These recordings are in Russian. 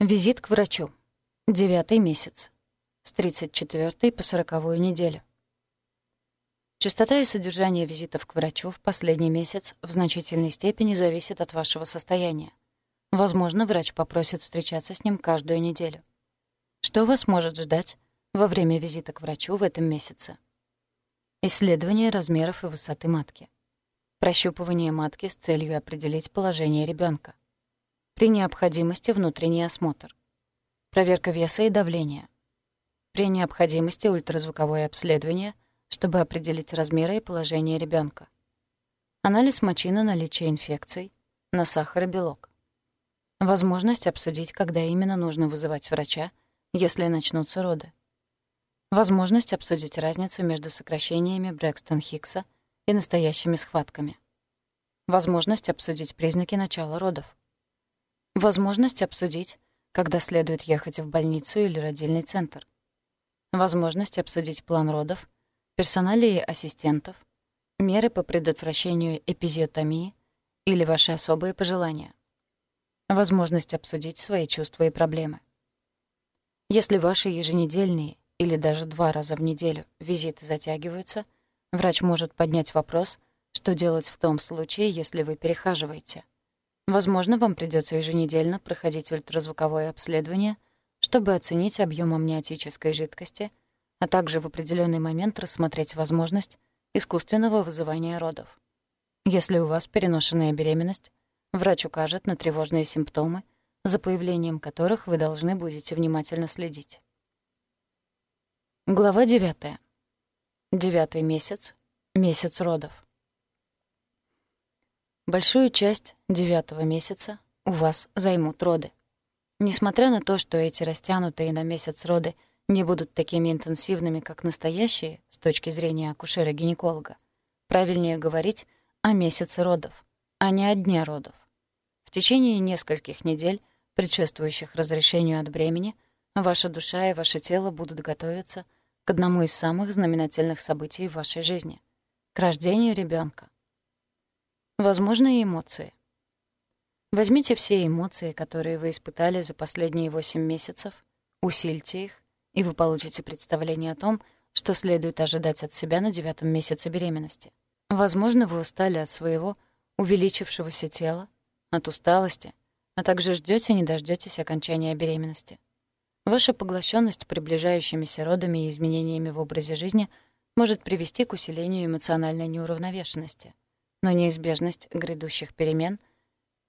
Визит к врачу. Девятый месяц. С 34 по 40 неделю. Частота и содержание визитов к врачу в последний месяц в значительной степени зависит от вашего состояния. Возможно, врач попросит встречаться с ним каждую неделю. Что вас может ждать во время визита к врачу в этом месяце? Исследование размеров и высоты матки. Прощупывание матки с целью определить положение ребенка. При необходимости внутренний осмотр. Проверка веса и давления. При необходимости ультразвуковое обследование, чтобы определить размеры и положение ребенка. Анализ мочи на наличие инфекций, на сахар и белок. Возможность обсудить, когда именно нужно вызывать врача, если начнутся роды. Возможность обсудить разницу между сокращениями Брэкстон-Хиггса и настоящими схватками. Возможность обсудить признаки начала родов. Возможность обсудить, когда следует ехать в больницу или родильный центр. Возможность обсудить план родов, персоналии ассистентов, меры по предотвращению эпизиотомии или ваши особые пожелания. Возможность обсудить свои чувства и проблемы. Если ваши еженедельные или даже два раза в неделю визиты затягиваются, врач может поднять вопрос, что делать в том случае, если вы перехаживаете — Возможно, вам придется еженедельно проходить ультразвуковое обследование, чтобы оценить объем амниотической жидкости, а также в определенный момент рассмотреть возможность искусственного вызывания родов. Если у вас переношенная беременность, врач укажет на тревожные симптомы, за появлением которых вы должны будете внимательно следить. Глава 9. Девятый месяц. Месяц родов. Большую часть девятого месяца у вас займут роды. Несмотря на то, что эти растянутые на месяц роды не будут такими интенсивными, как настоящие, с точки зрения акушера-гинеколога, правильнее говорить о месяце родов, а не о дне родов. В течение нескольких недель, предшествующих разрешению от бремени, ваша душа и ваше тело будут готовиться к одному из самых знаменательных событий в вашей жизни — к рождению ребенка. Возможные эмоции. Возьмите все эмоции, которые вы испытали за последние 8 месяцев, усильте их, и вы получите представление о том, что следует ожидать от себя на девятом месяце беременности. Возможно, вы устали от своего увеличившегося тела, от усталости, а также ждете не дождетесь окончания беременности. Ваша поглощенность приближающимися родами и изменениями в образе жизни может привести к усилению эмоциональной неуравновешенности — но неизбежность грядущих перемен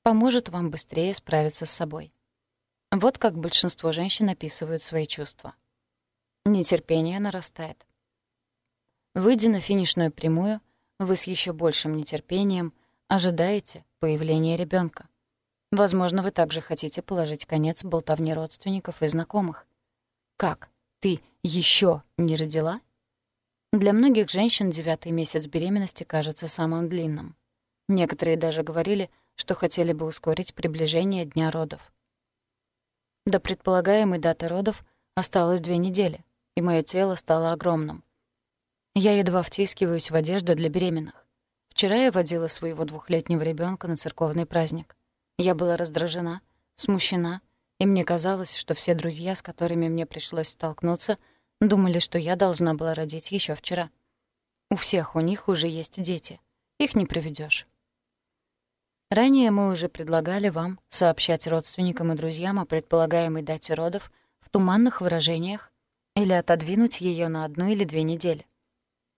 поможет вам быстрее справиться с собой. Вот как большинство женщин описывают свои чувства. Нетерпение нарастает. Выйдя на финишную прямую, вы с еще большим нетерпением ожидаете появления ребенка. Возможно, вы также хотите положить конец болтовне родственников и знакомых. Как? Ты еще не родила? Для многих женщин девятый месяц беременности кажется самым длинным. Некоторые даже говорили, что хотели бы ускорить приближение дня родов. До предполагаемой даты родов осталось две недели, и мое тело стало огромным. Я едва втискиваюсь в одежду для беременных. Вчера я водила своего двухлетнего ребенка на церковный праздник. Я была раздражена, смущена, и мне казалось, что все друзья, с которыми мне пришлось столкнуться — Думали, что я должна была родить еще вчера. У всех у них уже есть дети. Их не приведешь. Ранее мы уже предлагали вам сообщать родственникам и друзьям о предполагаемой дате родов в туманных выражениях или отодвинуть ее на одну или две недели.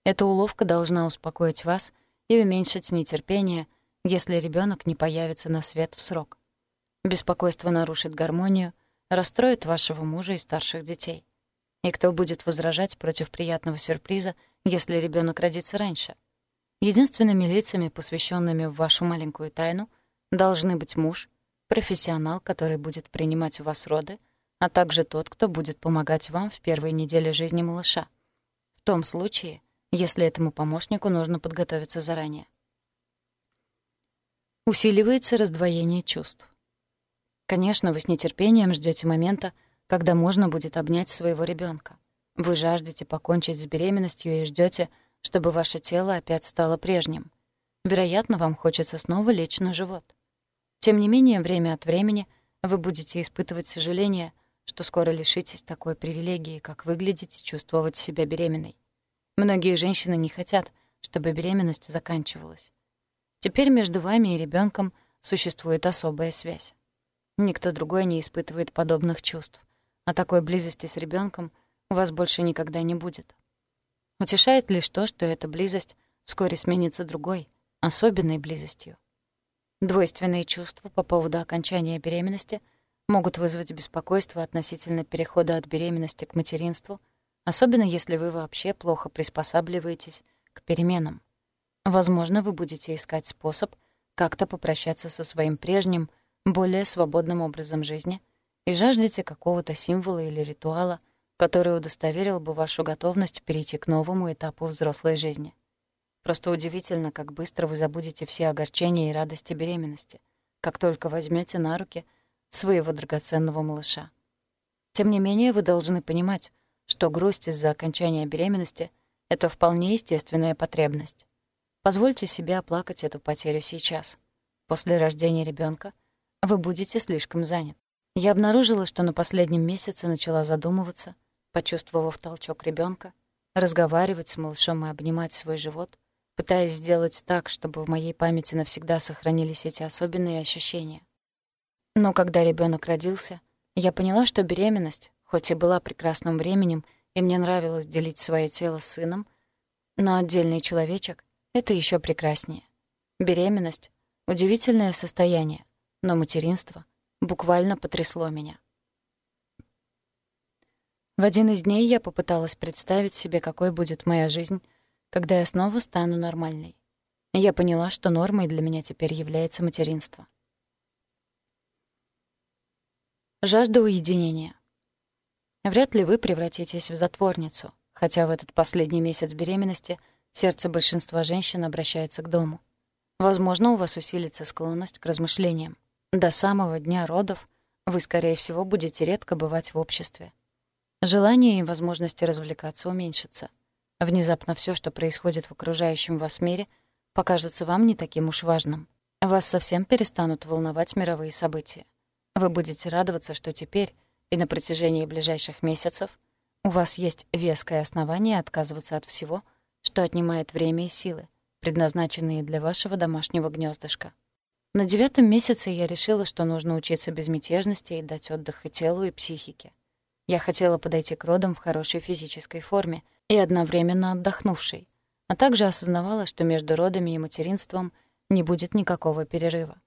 Эта уловка должна успокоить вас и уменьшить нетерпение, если ребенок не появится на свет в срок. Беспокойство нарушит гармонию, расстроит вашего мужа и старших детей. И кто будет возражать против приятного сюрприза, если ребенок родится раньше? Единственными лицами, посвященными в вашу маленькую тайну, должны быть муж, профессионал, который будет принимать у вас роды, а также тот, кто будет помогать вам в первой неделе жизни малыша. В том случае, если этому помощнику нужно подготовиться заранее. Усиливается раздвоение чувств. Конечно, вы с нетерпением ждете момента, когда можно будет обнять своего ребенка. Вы жаждете покончить с беременностью и ждете, чтобы ваше тело опять стало прежним. Вероятно, вам хочется снова лечь на живот. Тем не менее, время от времени вы будете испытывать сожаление, что скоро лишитесь такой привилегии, как выглядеть и чувствовать себя беременной. Многие женщины не хотят, чтобы беременность заканчивалась. Теперь между вами и ребенком существует особая связь. Никто другой не испытывает подобных чувств, а такой близости с ребенком у вас больше никогда не будет. Утешает лишь то, что эта близость вскоре сменится другой, особенной близостью. Двойственные чувства по поводу окончания беременности могут вызвать беспокойство относительно перехода от беременности к материнству, особенно если вы вообще плохо приспосабливаетесь к переменам. Возможно, вы будете искать способ как-то попрощаться со своим прежним, более свободным образом жизни и жаждете какого-то символа или ритуала, который удостоверил бы вашу готовность перейти к новому этапу взрослой жизни. Просто удивительно, как быстро вы забудете все огорчения и радости беременности, как только возьмете на руки своего драгоценного малыша. Тем не менее, вы должны понимать, что грусть из-за окончания беременности — это вполне естественная потребность. Позвольте себе оплакать эту потерю сейчас. После рождения ребенка вы будете слишком занят. Я обнаружила, что на последнем месяце начала задумываться, почувствовав толчок ребенка, разговаривать с малышом и обнимать свой живот, пытаясь сделать так, чтобы в моей памяти навсегда сохранились эти особенные ощущения. Но когда ребенок родился, я поняла, что беременность, хоть и была прекрасным временем, и мне нравилось делить свое тело с сыном, но отдельный человечек — это еще прекраснее. Беременность — удивительное состояние, но материнство буквально потрясло меня. В один из дней я попыталась представить себе, какой будет моя жизнь, когда я снова стану нормальной. Я поняла, что нормой для меня теперь является материнство. Жажда уединения. Вряд ли вы превратитесь в затворницу, хотя в этот последний месяц беременности сердце большинства женщин обращается к дому. Возможно, у вас усилится склонность к размышлениям. До самого дня родов вы, скорее всего, будете редко бывать в обществе. Желание и возможности развлекаться уменьшатся — Внезапно все, что происходит в окружающем вас мире, покажется вам не таким уж важным. Вас совсем перестанут волновать мировые события. Вы будете радоваться, что теперь и на протяжении ближайших месяцев у вас есть веское основание отказываться от всего, что отнимает время и силы, предназначенные для вашего домашнего гнездышка. На девятом месяце я решила, что нужно учиться безмятежности и дать отдых и телу, и психике. Я хотела подойти к родам в хорошей физической форме и одновременно отдохнувшей, а также осознавала, что между родами и материнством не будет никакого перерыва.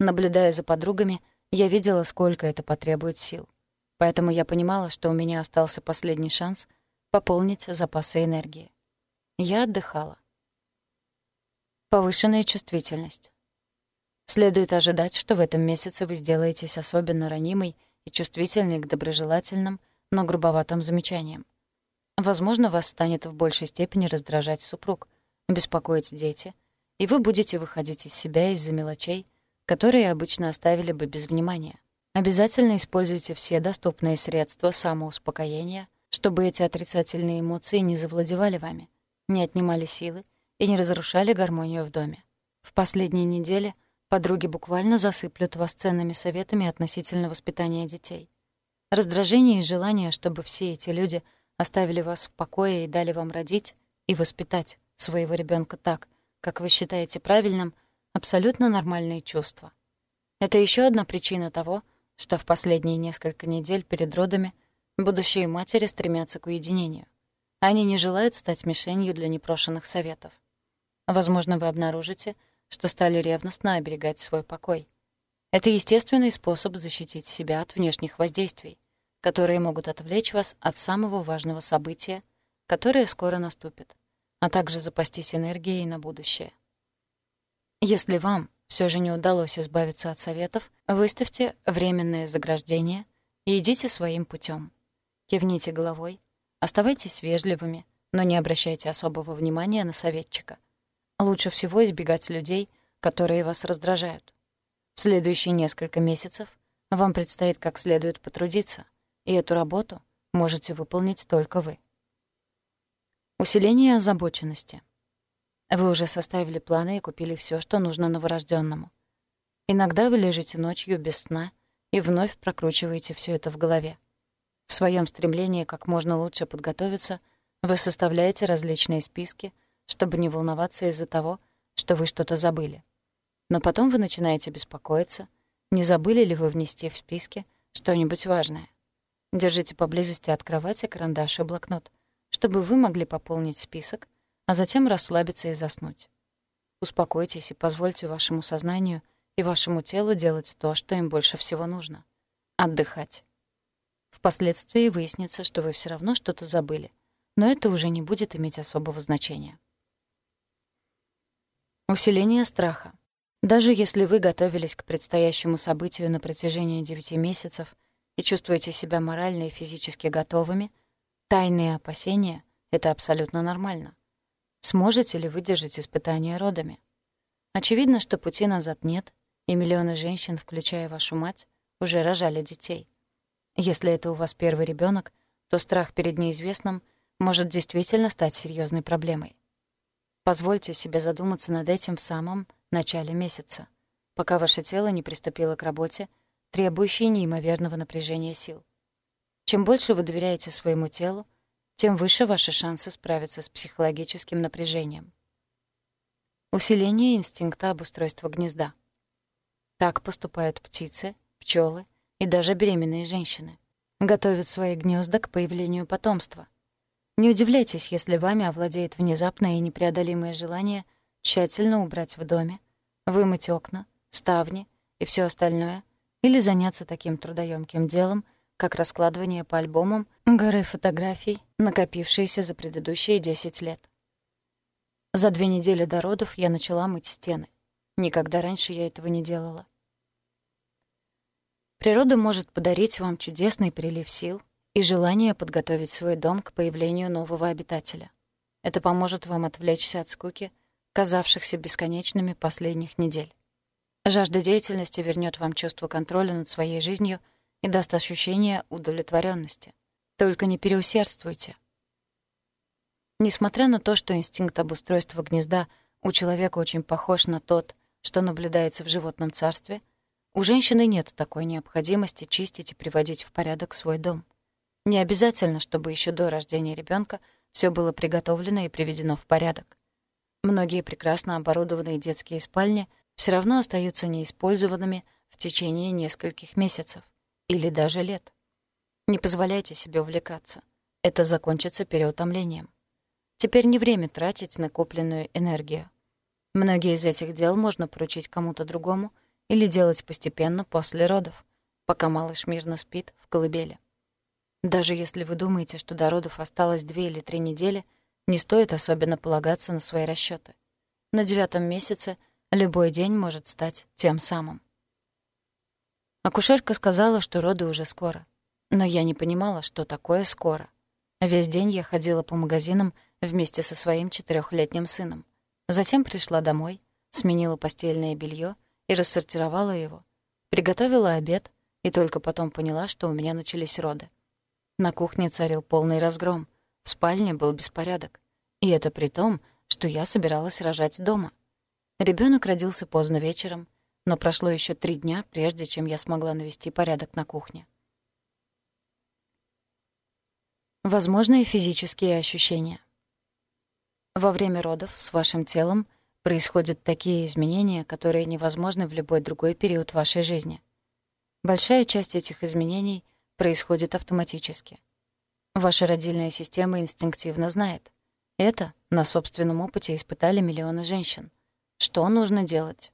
Наблюдая за подругами, я видела, сколько это потребует сил. Поэтому я понимала, что у меня остался последний шанс пополнить запасы энергии. Я отдыхала. Повышенная чувствительность. Следует ожидать, что в этом месяце вы сделаетесь особенно ранимой и чувствительной к доброжелательным, но грубоватым замечаниям. Возможно, вас станет в большей степени раздражать супруг, беспокоить дети, и вы будете выходить из себя из-за мелочей, которые обычно оставили бы без внимания. Обязательно используйте все доступные средства самоуспокоения, чтобы эти отрицательные эмоции не завладевали вами, не отнимали силы и не разрушали гармонию в доме. В последние недели — Подруги буквально засыплют вас ценными советами относительно воспитания детей. Раздражение и желание, чтобы все эти люди оставили вас в покое и дали вам родить и воспитать своего ребенка так, как вы считаете правильным, абсолютно нормальные чувства. Это еще одна причина того, что в последние несколько недель перед родами будущие матери стремятся к уединению. Они не желают стать мишенью для непрошенных советов. Возможно, вы обнаружите, что стали ревностно оберегать свой покой. Это естественный способ защитить себя от внешних воздействий, которые могут отвлечь вас от самого важного события, которое скоро наступит, а также запастись энергией на будущее. Если вам все же не удалось избавиться от советов, выставьте временное заграждение и идите своим путем. Кивните головой, оставайтесь вежливыми, но не обращайте особого внимания на советчика. Лучше всего избегать людей, которые вас раздражают. В следующие несколько месяцев вам предстоит как следует потрудиться, и эту работу можете выполнить только вы. Усиление озабоченности. Вы уже составили планы и купили все, что нужно новорожденному. Иногда вы лежите ночью без сна и вновь прокручиваете все это в голове. В своем стремлении как можно лучше подготовиться, вы составляете различные списки, чтобы не волноваться из-за того, что вы что-то забыли. Но потом вы начинаете беспокоиться, не забыли ли вы внести в списки что-нибудь важное. Держите поблизости от кровати карандаш и блокнот, чтобы вы могли пополнить список, а затем расслабиться и заснуть. Успокойтесь и позвольте вашему сознанию и вашему телу делать то, что им больше всего нужно — отдыхать. Впоследствии выяснится, что вы все равно что-то забыли, но это уже не будет иметь особого значения. Усиление страха. Даже если вы готовились к предстоящему событию на протяжении 9 месяцев и чувствуете себя морально и физически готовыми, тайные опасения — это абсолютно нормально. Сможете ли выдержать испытания родами? Очевидно, что пути назад нет, и миллионы женщин, включая вашу мать, уже рожали детей. Если это у вас первый ребенок, то страх перед неизвестным может действительно стать серьезной проблемой. Позвольте себе задуматься над этим в самом начале месяца, пока ваше тело не приступило к работе, требующей неимоверного напряжения сил. Чем больше вы доверяете своему телу, тем выше ваши шансы справиться с психологическим напряжением. Усиление инстинкта обустройства гнезда. Так поступают птицы, пчелы и даже беременные женщины. Готовят свои гнезда к появлению потомства — не удивляйтесь, если вами овладеет внезапное и непреодолимое желание тщательно убрать в доме, вымыть окна, ставни и все остальное, или заняться таким трудоемким делом, как раскладывание по альбомам горы фотографий, накопившиеся за предыдущие 10 лет. За две недели до родов я начала мыть стены. Никогда раньше я этого не делала. Природа может подарить вам чудесный прилив сил, и желание подготовить свой дом к появлению нового обитателя. Это поможет вам отвлечься от скуки, казавшихся бесконечными последних недель. Жажда деятельности вернет вам чувство контроля над своей жизнью и даст ощущение удовлетворенности. Только не переусердствуйте. Несмотря на то, что инстинкт обустройства гнезда у человека очень похож на тот, что наблюдается в животном царстве, у женщины нет такой необходимости чистить и приводить в порядок свой дом. Не обязательно, чтобы еще до рождения ребенка все было приготовлено и приведено в порядок. Многие прекрасно оборудованные детские спальни все равно остаются неиспользованными в течение нескольких месяцев или даже лет. Не позволяйте себе увлекаться. Это закончится переутомлением. Теперь не время тратить накопленную энергию. Многие из этих дел можно поручить кому-то другому или делать постепенно после родов, пока малыш мирно спит в колыбели. Даже если вы думаете, что до родов осталось две или три недели, не стоит особенно полагаться на свои расчеты. На девятом месяце любой день может стать тем самым. Акушерка сказала, что роды уже скоро. Но я не понимала, что такое скоро. Весь день я ходила по магазинам вместе со своим четырехлетним сыном. Затем пришла домой, сменила постельное белье и рассортировала его. Приготовила обед и только потом поняла, что у меня начались роды. На кухне царил полный разгром. В спальне был беспорядок. И это при том, что я собиралась рожать дома. Ребенок родился поздно вечером, но прошло еще три дня, прежде чем я смогла навести порядок на кухне. Возможные физические ощущения. Во время родов с вашим телом происходят такие изменения, которые невозможны в любой другой период вашей жизни. Большая часть этих изменений — происходит автоматически. Ваша родильная система инстинктивно знает. Это на собственном опыте испытали миллионы женщин. Что нужно делать?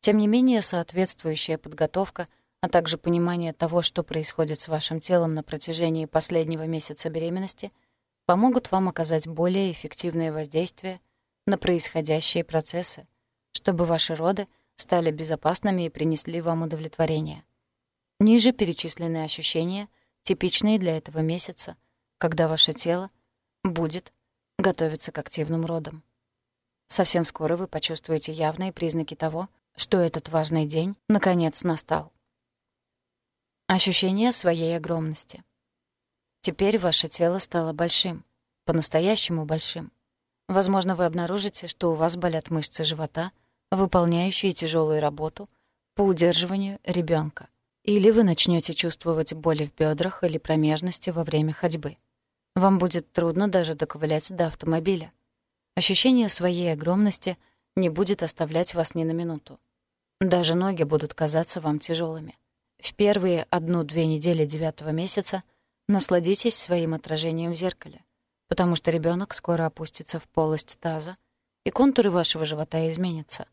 Тем не менее, соответствующая подготовка, а также понимание того, что происходит с вашим телом на протяжении последнего месяца беременности, помогут вам оказать более эффективное воздействие на происходящие процессы, чтобы ваши роды стали безопасными и принесли вам удовлетворение. Ниже перечислены ощущения, типичные для этого месяца, когда ваше тело будет готовиться к активным родам. Совсем скоро вы почувствуете явные признаки того, что этот важный день наконец настал. Ощущение своей огромности. Теперь ваше тело стало большим, по-настоящему большим. Возможно, вы обнаружите, что у вас болят мышцы живота, выполняющие тяжелую работу по удерживанию ребенка Или вы начнете чувствовать боль в бедрах или промежности во время ходьбы. Вам будет трудно даже доковылять до автомобиля. Ощущение своей огромности не будет оставлять вас ни на минуту. Даже ноги будут казаться вам тяжелыми. В первые одну-две недели девятого месяца насладитесь своим отражением в зеркале, потому что ребенок скоро опустится в полость таза, и контуры вашего живота изменятся.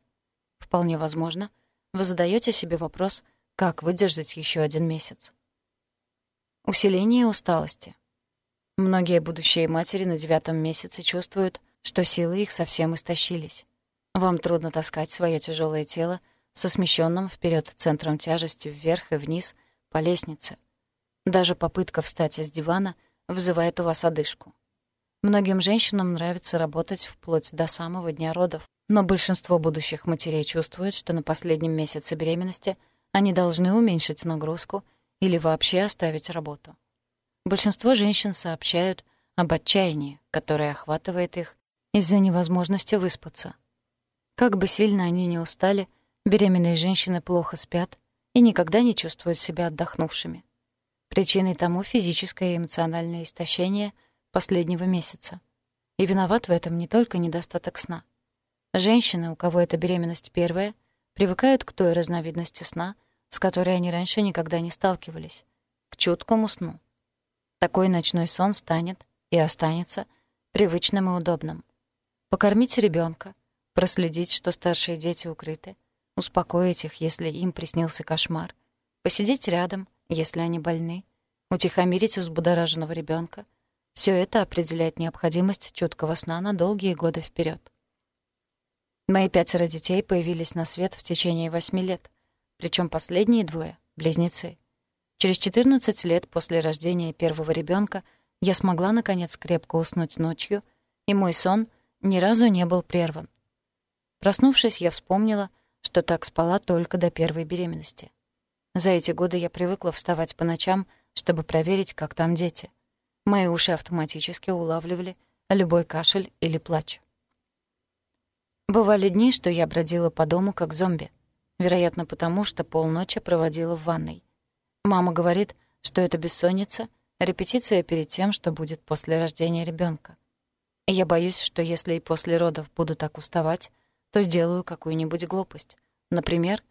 Вполне возможно, вы задаете себе вопрос, как выдержать еще один месяц. Усиление усталости. Многие будущие матери на девятом месяце чувствуют, что силы их совсем истощились. Вам трудно таскать свое тяжелое тело со смещенным вперед центром тяжести вверх и вниз по лестнице. Даже попытка встать из дивана вызывает у вас одышку. Многим женщинам нравится работать вплоть до самого дня родов, но большинство будущих матерей чувствуют, что на последнем месяце беременности они должны уменьшить нагрузку или вообще оставить работу. Большинство женщин сообщают об отчаянии, которое охватывает их из-за невозможности выспаться. Как бы сильно они ни устали, беременные женщины плохо спят и никогда не чувствуют себя отдохнувшими. Причиной тому физическое и эмоциональное истощение последнего месяца. И виноват в этом не только недостаток сна. Женщины, у кого эта беременность первая, привыкают к той разновидности сна, с которой они раньше никогда не сталкивались, к чуткому сну. Такой ночной сон станет и останется привычным и удобным. Покормить ребенка, проследить, что старшие дети укрыты, успокоить их, если им приснился кошмар, посидеть рядом, если они больны, утихомирить взбудораженного ребенка. Все это определяет необходимость чуткого сна на долгие годы вперед. Мои пятеро детей появились на свет в течение восьми лет, причем последние двое — близнецы. Через 14 лет после рождения первого ребенка я смогла, наконец, крепко уснуть ночью, и мой сон ни разу не был прерван. Проснувшись, я вспомнила, что так спала только до первой беременности. За эти годы я привыкла вставать по ночам, чтобы проверить, как там дети. Мои уши автоматически улавливали любой кашель или плач. Бывали дни, что я бродила по дому как зомби, вероятно, потому что полночи проводила в ванной. Мама говорит, что это бессонница, репетиция перед тем, что будет после рождения ребенка. Я боюсь, что если и после родов буду так уставать, то сделаю какую-нибудь глупость. Например,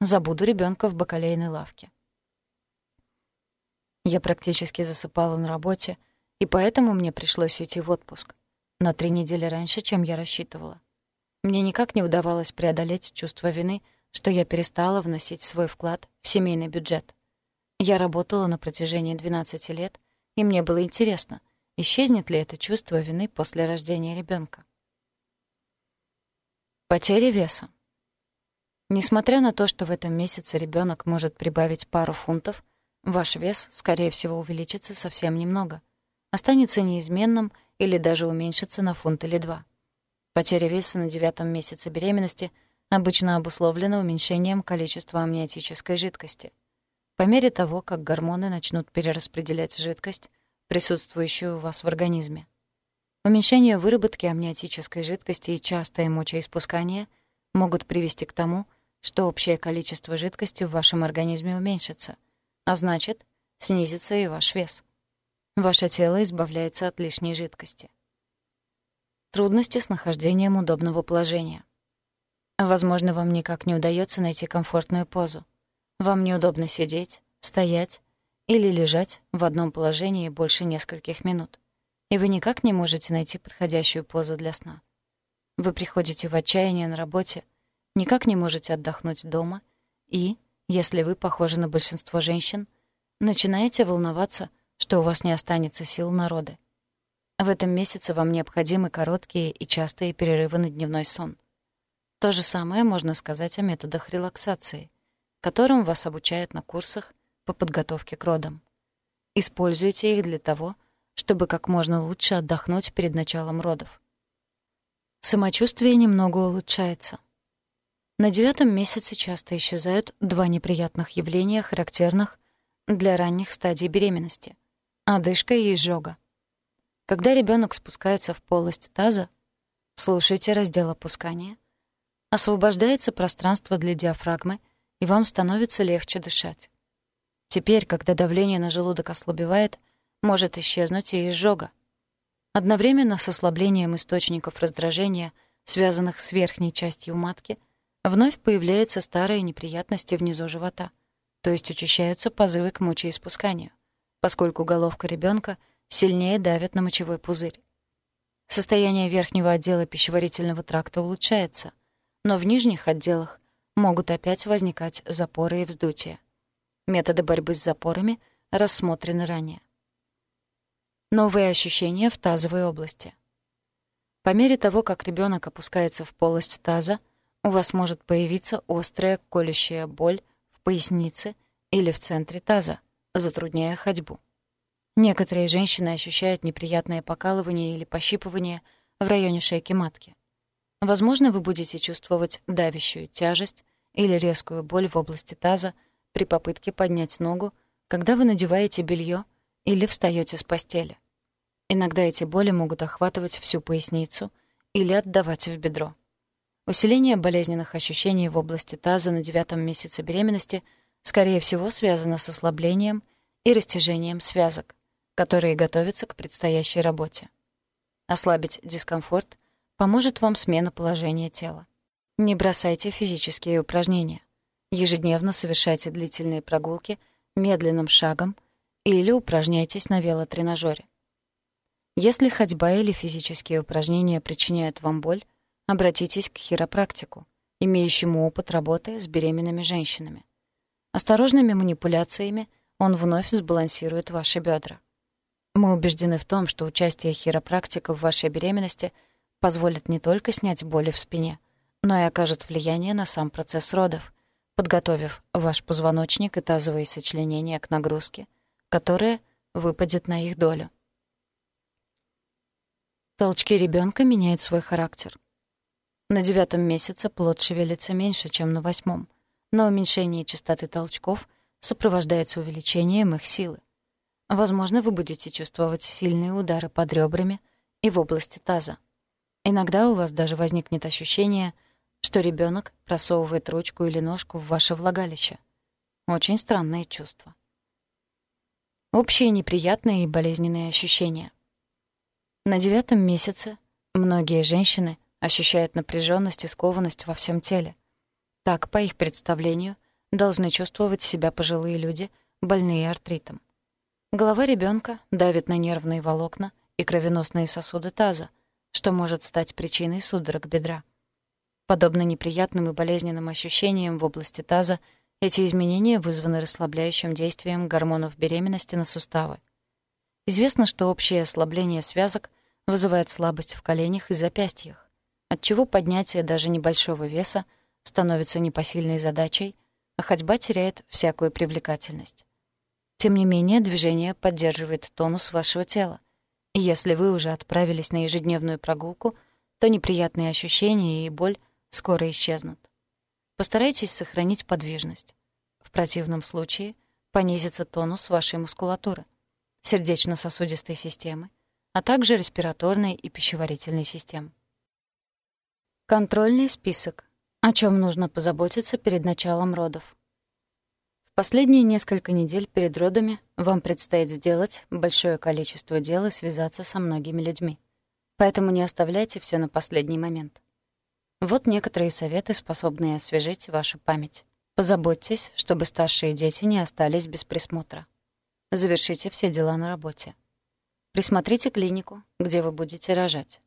забуду ребенка в бакалейной лавке. Я практически засыпала на работе, и поэтому мне пришлось уйти в отпуск на три недели раньше, чем я рассчитывала. Мне никак не удавалось преодолеть чувство вины, что я перестала вносить свой вклад в семейный бюджет. Я работала на протяжении 12 лет, и мне было интересно, исчезнет ли это чувство вины после рождения ребенка. Потеря веса. Несмотря на то, что в этом месяце ребенок может прибавить пару фунтов, ваш вес, скорее всего, увеличится совсем немного. Останется неизменным или даже уменьшится на фунт или два. Потеря веса на девятом месяце беременности обычно обусловлена уменьшением количества амниотической жидкости — по мере того, как гормоны начнут перераспределять жидкость, присутствующую у вас в организме. Уменьшение выработки амниотической жидкости и частое мочеиспускание могут привести к тому, что общее количество жидкости в вашем организме уменьшится, а значит, снизится и ваш вес. Ваше тело избавляется от лишней жидкости. Трудности с нахождением удобного положения. Возможно, вам никак не удается найти комфортную позу. Вам неудобно сидеть, стоять или лежать в одном положении больше нескольких минут, и вы никак не можете найти подходящую позу для сна. Вы приходите в отчаяние на работе, никак не можете отдохнуть дома и, если вы похожи на большинство женщин, начинаете волноваться, что у вас не останется сил на роды. В этом месяце вам необходимы короткие и частые перерывы на дневной сон. То же самое можно сказать о методах релаксации — которым вас обучают на курсах по подготовке к родам. Используйте их для того, чтобы как можно лучше отдохнуть перед началом родов. Самочувствие немного улучшается. На девятом месяце часто исчезают два неприятных явления, характерных для ранних стадий беременности — одышка и изжога. Когда ребенок спускается в полость таза, слушайте раздел опускания, освобождается пространство для диафрагмы — и вам становится легче дышать. Теперь, когда давление на желудок ослабевает, может исчезнуть и изжога. Одновременно с ослаблением источников раздражения, связанных с верхней частью матки, вновь появляются старые неприятности внизу живота, то есть учащаются позывы к мочеиспусканию, поскольку головка ребенка сильнее давит на мочевой пузырь. Состояние верхнего отдела пищеварительного тракта улучшается, но в нижних отделах могут опять возникать запоры и вздутия. Методы борьбы с запорами рассмотрены ранее. Новые ощущения в тазовой области. По мере того, как ребенок опускается в полость таза, у вас может появиться острая колющая боль в пояснице или в центре таза, затрудняя ходьбу. Некоторые женщины ощущают неприятное покалывание или пощипывание в районе шейки матки. Возможно, вы будете чувствовать давящую тяжесть или резкую боль в области таза при попытке поднять ногу, когда вы надеваете белье или встаете с постели. Иногда эти боли могут охватывать всю поясницу или отдавать в бедро. Усиление болезненных ощущений в области таза на девятом месяце беременности, скорее всего, связано с ослаблением и растяжением связок которые готовятся к предстоящей работе. Ослабить дискомфорт поможет вам смена положения тела. Не бросайте физические упражнения. Ежедневно совершайте длительные прогулки медленным шагом или упражняйтесь на велотренажере. Если ходьба или физические упражнения причиняют вам боль, обратитесь к хиропрактику, имеющему опыт работы с беременными женщинами. Осторожными манипуляциями он вновь сбалансирует ваши бедра. Мы убеждены в том, что участие хиропрактика в вашей беременности позволит не только снять боли в спине, но и окажет влияние на сам процесс родов, подготовив ваш позвоночник и тазовые сочленения к нагрузке, которая выпадет на их долю. Толчки ребенка меняют свой характер. На девятом месяце плод шевелится меньше, чем на восьмом, но уменьшение частоты толчков сопровождается увеличением их силы. Возможно, вы будете чувствовать сильные удары под ребрами и в области таза. Иногда у вас даже возникнет ощущение, что ребенок просовывает ручку или ножку в ваше влагалище. Очень странное чувство. Общие неприятные и болезненные ощущения. На девятом месяце многие женщины ощущают напряженность и скованность во всем теле. Так, по их представлению, должны чувствовать себя пожилые люди, больные артритом. Голова ребенка давит на нервные волокна и кровеносные сосуды таза, что может стать причиной судорог бедра. Подобно неприятным и болезненным ощущениям в области таза, эти изменения вызваны расслабляющим действием гормонов беременности на суставы. Известно, что общее ослабление связок вызывает слабость в коленях и запястьях, отчего поднятие даже небольшого веса становится непосильной задачей, а ходьба теряет всякую привлекательность. Тем не менее, движение поддерживает тонус вашего тела. Если вы уже отправились на ежедневную прогулку, то неприятные ощущения и боль скоро исчезнут. Постарайтесь сохранить подвижность. В противном случае понизится тонус вашей мускулатуры, сердечно-сосудистой системы, а также респираторной и пищеварительной систем. Контрольный список. О чем нужно позаботиться перед началом родов. Последние несколько недель перед родами вам предстоит сделать большое количество дел и связаться со многими людьми. Поэтому не оставляйте все на последний момент. Вот некоторые советы, способные освежить вашу память. Позаботьтесь, чтобы старшие дети не остались без присмотра. Завершите все дела на работе. Присмотрите клинику, где вы будете рожать.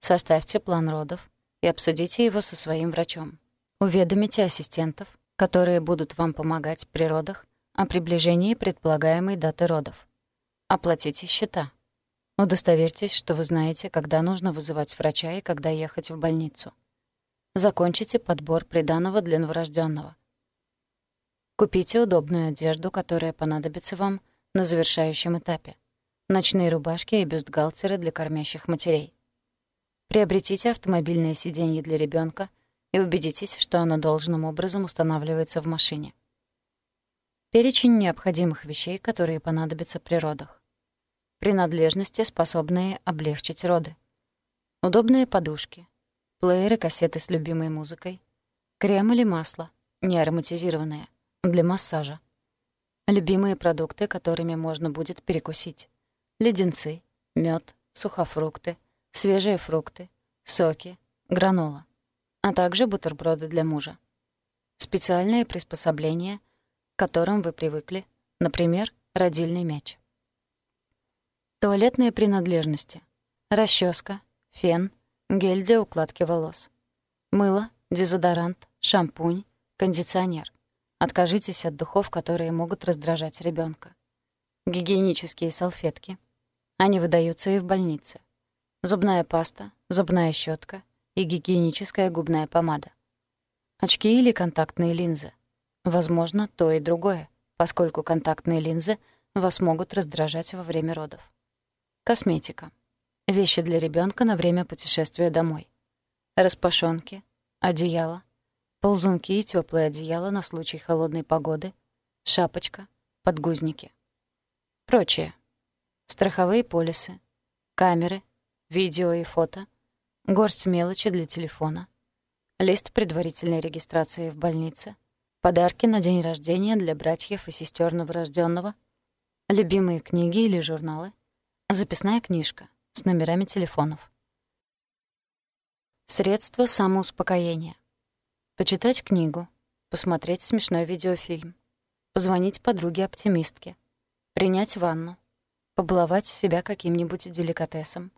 Составьте план родов и обсудите его со своим врачом. Уведомите ассистентов, которые будут вам помогать при родах о приближении предполагаемой даты родов. Оплатите счета. Удостоверьтесь, что вы знаете, когда нужно вызывать врача и когда ехать в больницу. Закончите подбор приданого для новорожденного. Купите удобную одежду, которая понадобится вам на завершающем этапе. Ночные рубашки и бюстгальтеры для кормящих матерей. Приобретите автомобильное сиденье для ребенка и убедитесь, что оно должным образом устанавливается в машине. Перечень необходимых вещей, которые понадобятся при родах. Принадлежности, способные облегчить роды. Удобные подушки, плееры, кассеты с любимой музыкой, крем или масло, не ароматизированное, для массажа. Любимые продукты, которыми можно будет перекусить. Леденцы, мед, сухофрукты, свежие фрукты, соки, гранола, а также бутерброды для мужа. Специальные приспособления, к которым вы привыкли, например, родильный мяч. Туалетные принадлежности. Расческа, фен, гель для укладки волос. Мыло, дезодорант, шампунь, кондиционер. Откажитесь от духов, которые могут раздражать ребенка. Гигиенические салфетки. Они выдаются и в больнице. Зубная паста, зубная щетка и гигиеническая губная помада. Очки или контактные линзы. Возможно, то и другое, поскольку контактные линзы вас могут раздражать во время родов. Косметика. Вещи для ребенка на время путешествия домой. Распашонки, одеяло, ползунки и теплое одеяло на случай холодной погоды, шапочка, подгузники. Прочее. Страховые полисы, камеры, видео и фото, горсть мелочи для телефона, лист предварительной регистрации в больнице, подарки на день рождения для братьев и сестер новорожденного, любимые книги или журналы, записная книжка с номерами телефонов. Средства самоуспокоения. Почитать книгу, посмотреть смешной видеофильм, позвонить подруге-оптимистке, принять ванну, побаловать себя каким-нибудь деликатесом,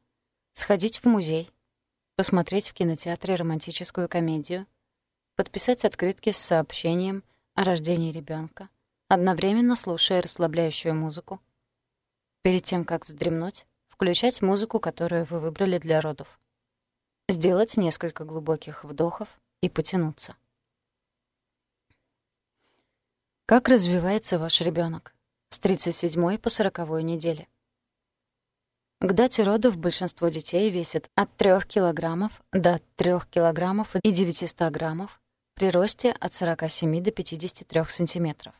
сходить в музей, посмотреть в кинотеатре романтическую комедию, подписать открытки с сообщением о рождении ребенка, одновременно слушая расслабляющую музыку. Перед тем, как вздремнуть, включать музыку, которую вы выбрали для родов. Сделать несколько глубоких вдохов и потянуться. Как развивается ваш ребенок с 37 по 40 неделе? К дате родов большинство детей весит от 3 килограммов до 3 килограммов и 900 граммов при росте от 47 до 53 сантиметров.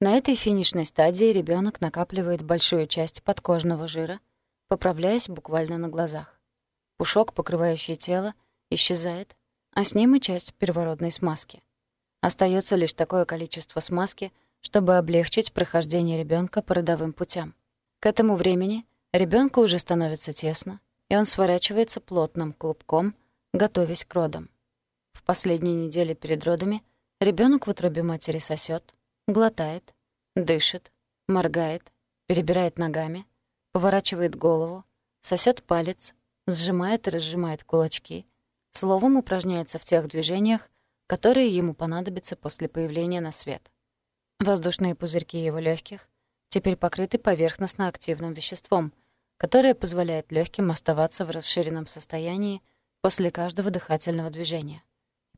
На этой финишной стадии ребенок накапливает большую часть подкожного жира, поправляясь буквально на глазах. Пушок, покрывающий тело, исчезает, а с ним и часть первородной смазки. Остается лишь такое количество смазки, чтобы облегчить прохождение ребенка по родовым путям. К этому времени ребенку уже становится тесно, и он сворачивается плотным клубком, готовясь к родам. В последние недели перед родами ребенок в утробе матери сосет, глотает, дышит, моргает, перебирает ногами, поворачивает голову, сосет палец, сжимает и разжимает кулачки, словом упражняется в тех движениях, которые ему понадобятся после появления на свет. Воздушные пузырьки его легких теперь покрыты поверхностно активным веществом, которое позволяет легким оставаться в расширенном состоянии после каждого дыхательного движения.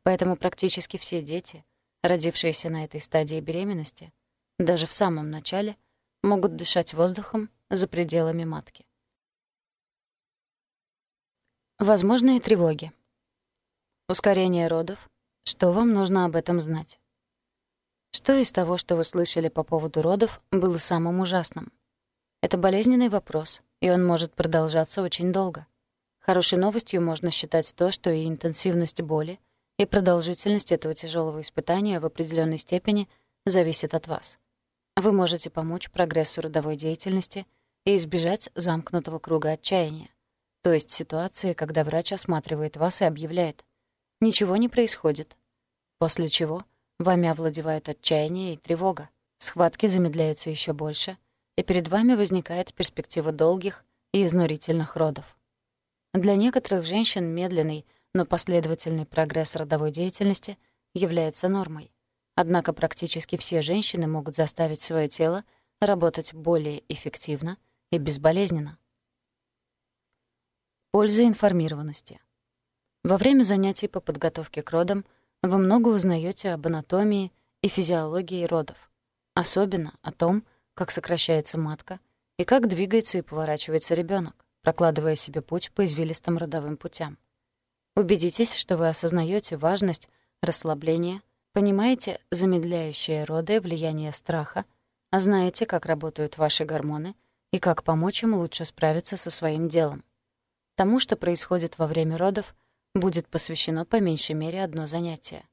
Поэтому практически все дети, родившиеся на этой стадии беременности, даже в самом начале, могут дышать воздухом за пределами матки. Возможные тревоги. Ускорение родов. Что вам нужно об этом знать? Что из того, что вы слышали по поводу родов, было самым ужасным? Это болезненный вопрос, и он может продолжаться очень долго. Хорошей новостью можно считать то, что и интенсивность боли, и продолжительность этого тяжелого испытания в определенной степени зависит от вас. Вы можете помочь прогрессу родовой деятельности и избежать замкнутого круга отчаяния, то есть ситуации, когда врач осматривает вас и объявляет «ничего не происходит», после чего вами овладевает отчаяние и тревога, схватки замедляются еще больше, и перед вами возникает перспектива долгих и изнурительных родов. Для некоторых женщин медленный, но последовательный прогресс родовой деятельности является нормой. Однако практически все женщины могут заставить свое тело работать более эффективно и безболезненно. Польза информированности. Во время занятий по подготовке к родам вы много узнаете об анатомии и физиологии родов, особенно о том, как сокращается матка и как двигается и поворачивается ребенок, прокладывая себе путь по извилистым родовым путям. Убедитесь, что вы осознаете важность расслабления — Понимаете замедляющее роды влияние страха, а знаете, как работают ваши гормоны и как помочь им лучше справиться со своим делом. Тому, что происходит во время родов, будет посвящено по меньшей мере одно занятие.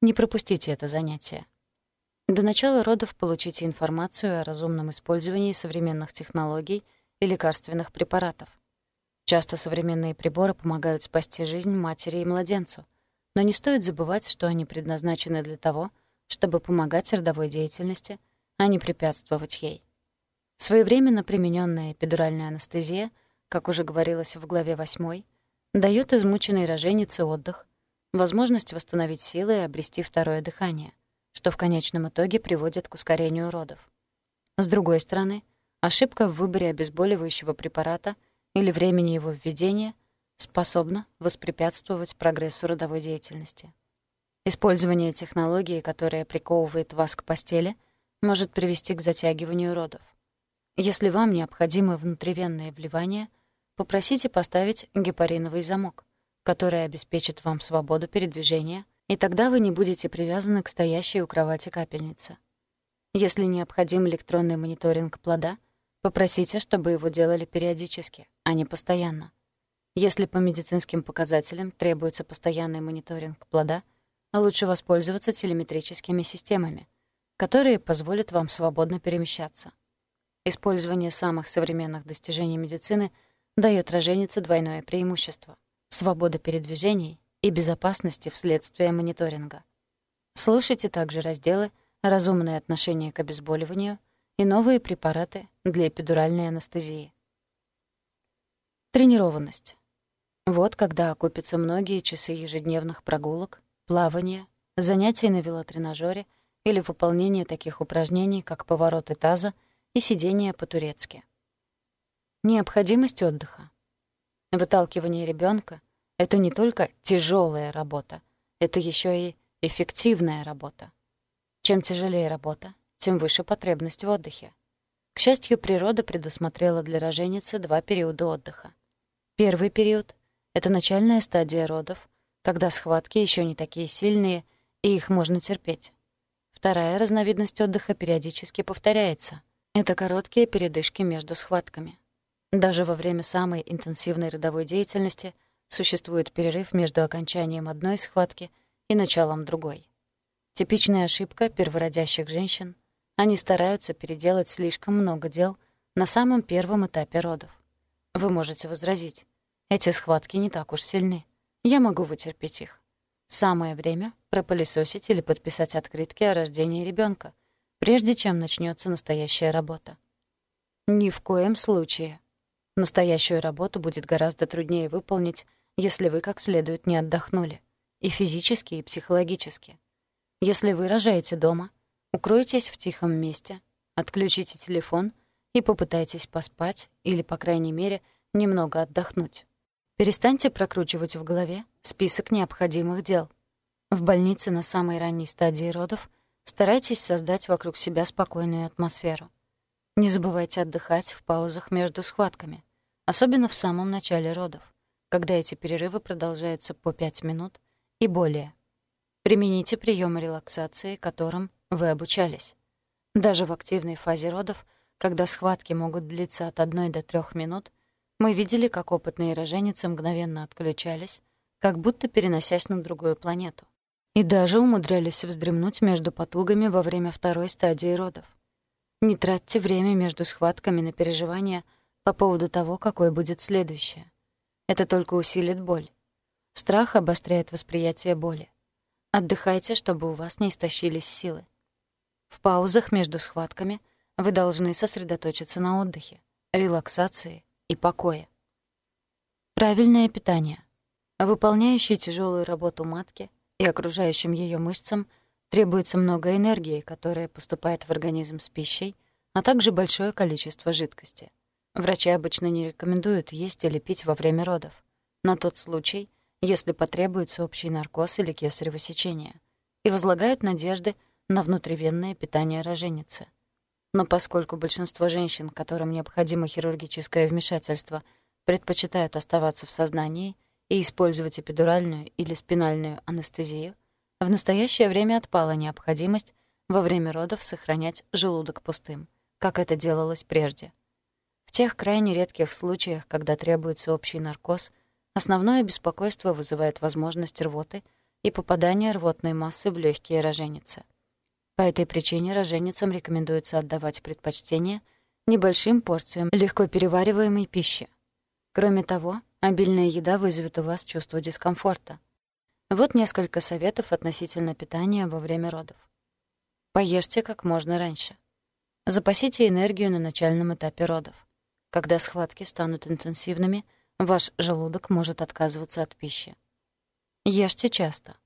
Не пропустите это занятие. До начала родов получите информацию о разумном использовании современных технологий и лекарственных препаратов. Часто современные приборы помогают спасти жизнь матери и младенцу, но не стоит забывать, что они предназначены для того, чтобы помогать родовой деятельности, а не препятствовать ей. Своевременно примененная эпидуральная анестезия, как уже говорилось в главе 8, дает измученной роженице отдых, возможность восстановить силы и обрести второе дыхание, что в конечном итоге приводит к ускорению родов. С другой стороны, ошибка в выборе обезболивающего препарата или времени его введения способна воспрепятствовать прогрессу родовой деятельности. Использование технологии, которая приковывает вас к постели, может привести к затягиванию родов. Если вам необходимы внутривенные вливания, попросите поставить гепариновый замок, который обеспечит вам свободу передвижения, и тогда вы не будете привязаны к стоящей у кровати капельнице. Если необходим электронный мониторинг плода, попросите, чтобы его делали периодически, а не постоянно. Если по медицинским показателям требуется постоянный мониторинг плода, лучше воспользоваться телеметрическими системами, которые позволят вам свободно перемещаться. Использование самых современных достижений медицины дает роженице двойное преимущество — свобода передвижений и безопасности вследствие мониторинга. Слушайте также разделы «Разумное отношение к обезболиванию» и новые препараты для эпидуральной анестезии. Тренированность. Вот когда окупятся многие часы ежедневных прогулок, плавания, занятий на велотренажере или выполнение таких упражнений, как повороты таза — и сидение по-турецки. Необходимость отдыха. Выталкивание ребенка — это не только тяжелая работа, это еще и эффективная работа. Чем тяжелее работа, тем выше потребность в отдыхе. К счастью, природа предусмотрела для роженицы два периода отдыха. Первый период — это начальная стадия родов, когда схватки еще не такие сильные, и их можно терпеть. Вторая разновидность отдыха периодически повторяется. Это короткие передышки между схватками. Даже во время самой интенсивной родовой деятельности существует перерыв между окончанием одной схватки и началом другой. Типичная ошибка первородящих женщин — они стараются переделать слишком много дел на самом первом этапе родов. Вы можете возразить, эти схватки не так уж сильны, я могу вытерпеть их. Самое время пропылесосить или подписать открытки о рождении ребенка, прежде чем начнется настоящая работа. Ни в коем случае. Настоящую работу будет гораздо труднее выполнить, если вы как следует не отдохнули. И физически, и психологически. Если вы рожаете дома, укройтесь в тихом месте, отключите телефон и попытайтесь поспать или, по крайней мере, немного отдохнуть. Перестаньте прокручивать в голове список необходимых дел. В больнице на самой ранней стадии родов — Старайтесь создать вокруг себя спокойную атмосферу. Не забывайте отдыхать в паузах между схватками, особенно в самом начале родов, когда эти перерывы продолжаются по 5 минут и более. Примените приемы релаксации, которым вы обучались. Даже в активной фазе родов, когда схватки могут длиться от 1 до 3 минут, мы видели, как опытные роженицы мгновенно отключались, как будто переносясь на другую планету и даже умудрялись вздремнуть между потугами во время второй стадии родов. Не тратьте время между схватками на переживания по поводу того, какой будет следующее. Это только усилит боль. Страх обостряет восприятие боли. Отдыхайте, чтобы у вас не истощились силы. В паузах между схватками вы должны сосредоточиться на отдыхе, релаксации и покое. Правильное питание. Выполняющий тяжелую работу матки — и окружающим ее мышцам требуется много энергии, которая поступает в организм с пищей, а также большое количество жидкости. Врачи обычно не рекомендуют есть или пить во время родов, на тот случай, если потребуется общий наркоз или кесарево сечение, и возлагают надежды на внутривенное питание роженицы. Но поскольку большинство женщин, которым необходимо хирургическое вмешательство, предпочитают оставаться в сознании — и использовать эпидуральную или спинальную анестезию, в настоящее время отпала необходимость во время родов сохранять желудок пустым, как это делалось прежде. В тех крайне редких случаях, когда требуется общий наркоз, основное беспокойство вызывает возможность рвоты и попадание рвотной массы в легкие роженицы. По этой причине роженицам рекомендуется отдавать предпочтение небольшим порциям легко перевариваемой пищи. Кроме того, обильная еда вызовет у вас чувство дискомфорта. Вот несколько советов относительно питания во время родов. Поешьте как можно раньше. Запасите энергию на начальном этапе родов. Когда схватки станут интенсивными, ваш желудок может отказываться от пищи. Ешьте часто.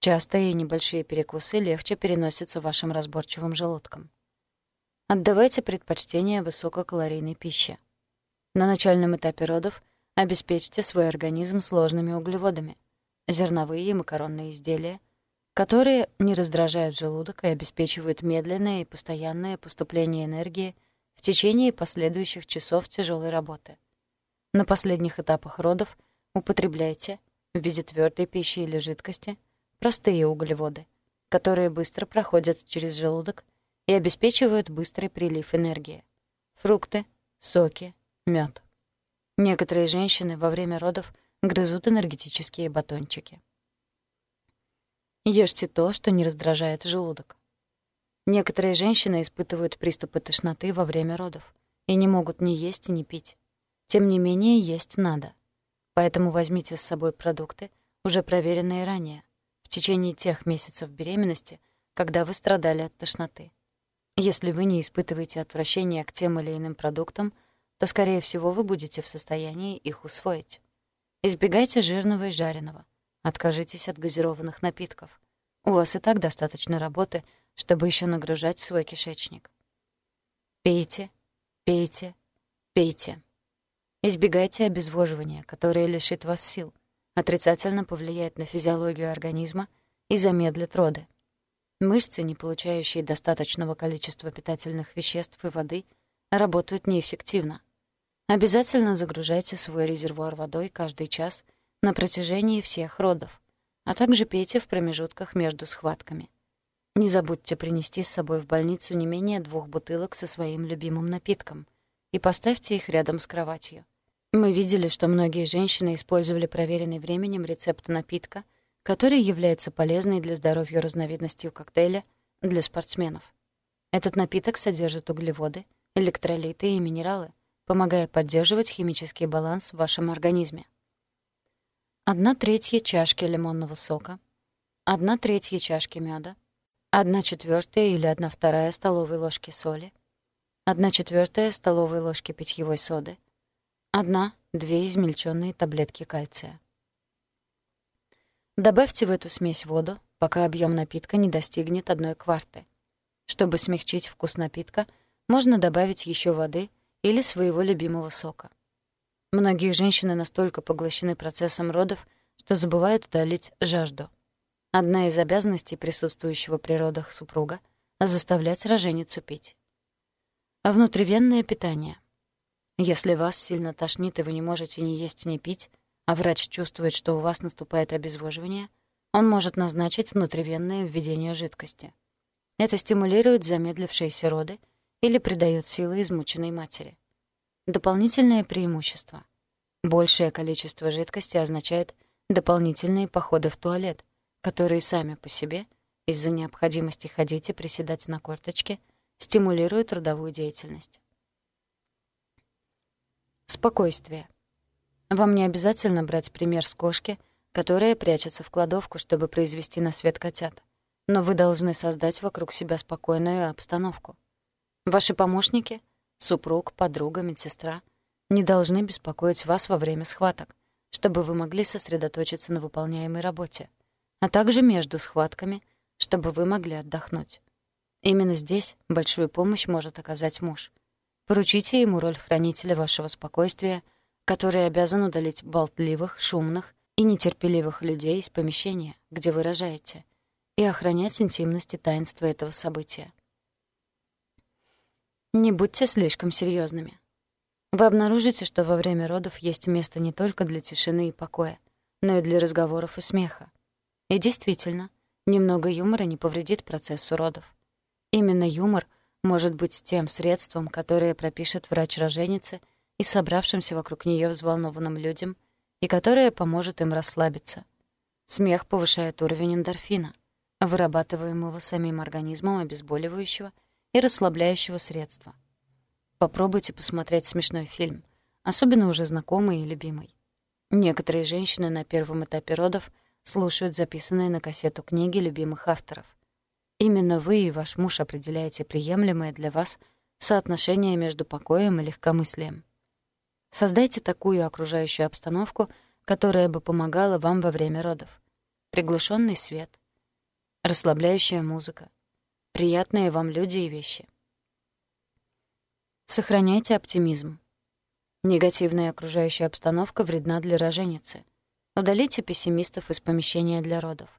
Частые и небольшие перекусы легче переносятся вашим разборчивым желудком. Отдавайте предпочтение высококалорийной пище. На начальном этапе родов обеспечьте свой организм сложными углеводами, зерновые и макаронные изделия — которые не раздражают желудок и обеспечивают медленное и постоянное поступление энергии в течение последующих часов тяжелой работы. На последних этапах родов употребляйте в виде твердой пищи или жидкости простые углеводы, которые быстро проходят через желудок и обеспечивают быстрый прилив энергии. Фрукты, соки, мед. Некоторые женщины во время родов грызут энергетические батончики. Ешьте то, что не раздражает желудок. Некоторые женщины испытывают приступы тошноты во время родов и не могут ни есть, ни пить. Тем не менее, есть надо. Поэтому возьмите с собой продукты, уже проверенные ранее, в течение тех месяцев беременности, когда вы страдали от тошноты. Если вы не испытываете отвращения к тем или иным продуктам, то, скорее всего, вы будете в состоянии их усвоить. Избегайте жирного и жареного. Откажитесь от газированных напитков. У вас и так достаточно работы, чтобы еще нагружать свой кишечник. Пейте, пейте, пейте. Избегайте обезвоживания, которое лишит вас сил, отрицательно повлияет на физиологию организма и замедлит роды. Мышцы, не получающие достаточного количества питательных веществ и воды, работают неэффективно. Обязательно загружайте свой резервуар водой каждый час — на протяжении всех родов, а также пейте в промежутках между схватками. Не забудьте принести с собой в больницу не менее двух бутылок со своим любимым напитком и поставьте их рядом с кроватью. Мы видели, что многие женщины использовали проверенный временем рецепт напитка, который является полезной для здоровья разновидностью коктейля для спортсменов. Этот напиток содержит углеводы, электролиты и минералы, помогая поддерживать химический баланс в вашем организме. Одна третья чашки лимонного сока, одна третья чашки меда, одна четвертая или одна вторая столовой ложки соли, одна четвертая столовой ложки питьевой соды, одна-две измельченные таблетки кальция. Добавьте в эту смесь воду, пока объем напитка не достигнет одной кварты. Чтобы смягчить вкус напитка, можно добавить еще воды или своего любимого сока. Многие женщины настолько поглощены процессом родов, что забывают удалить жажду. Одна из обязанностей присутствующего при родах супруга — заставлять роженицу пить. Внутривенное питание. Если вас сильно тошнит и вы не можете ни есть, ни пить, а врач чувствует, что у вас наступает обезвоживание, он может назначить внутривенное введение жидкости. Это стимулирует замедлившиеся роды или придает силы измученной матери. Дополнительное преимущество. Большее количество жидкости означает дополнительные походы в туалет, которые сами по себе, из-за необходимости ходить и приседать на корточке, стимулируют трудовую деятельность. Спокойствие. Вам не обязательно брать пример с кошки, которая прячется в кладовку, чтобы произвести на свет котят, но вы должны создать вокруг себя спокойную обстановку. Ваши помощники — супруг, подруга, медсестра не должны беспокоить вас во время схваток, чтобы вы могли сосредоточиться на выполняемой работе, а также между схватками, чтобы вы могли отдохнуть. Именно здесь большую помощь может оказать муж. Поручите ему роль хранителя вашего спокойствия, который обязан удалить болтливых, шумных и нетерпеливых людей из помещения, где вы рожаете, и охранять интимность и таинство этого события. Не будьте слишком серьезными. Вы обнаружите, что во время родов есть место не только для тишины и покоя, но и для разговоров и смеха. И действительно, немного юмора не повредит процессу родов. Именно юмор может быть тем средством, которое пропишет врач-роженицы и собравшимся вокруг нее взволнованным людям, и которое поможет им расслабиться. Смех повышает уровень эндорфина, вырабатываемого самим организмом обезболивающего и расслабляющего средства. Попробуйте посмотреть смешной фильм, особенно уже знакомый и любимый. Некоторые женщины на первом этапе родов слушают записанные на кассету книги любимых авторов. Именно вы и ваш муж определяете приемлемое для вас соотношение между покоем и легкомыслием. Создайте такую окружающую обстановку, которая бы помогала вам во время родов. Приглушенный свет, расслабляющая музыка, приятные вам люди и вещи. Сохраняйте оптимизм. Негативная окружающая обстановка вредна для роженицы. Удалите пессимистов из помещения для родов.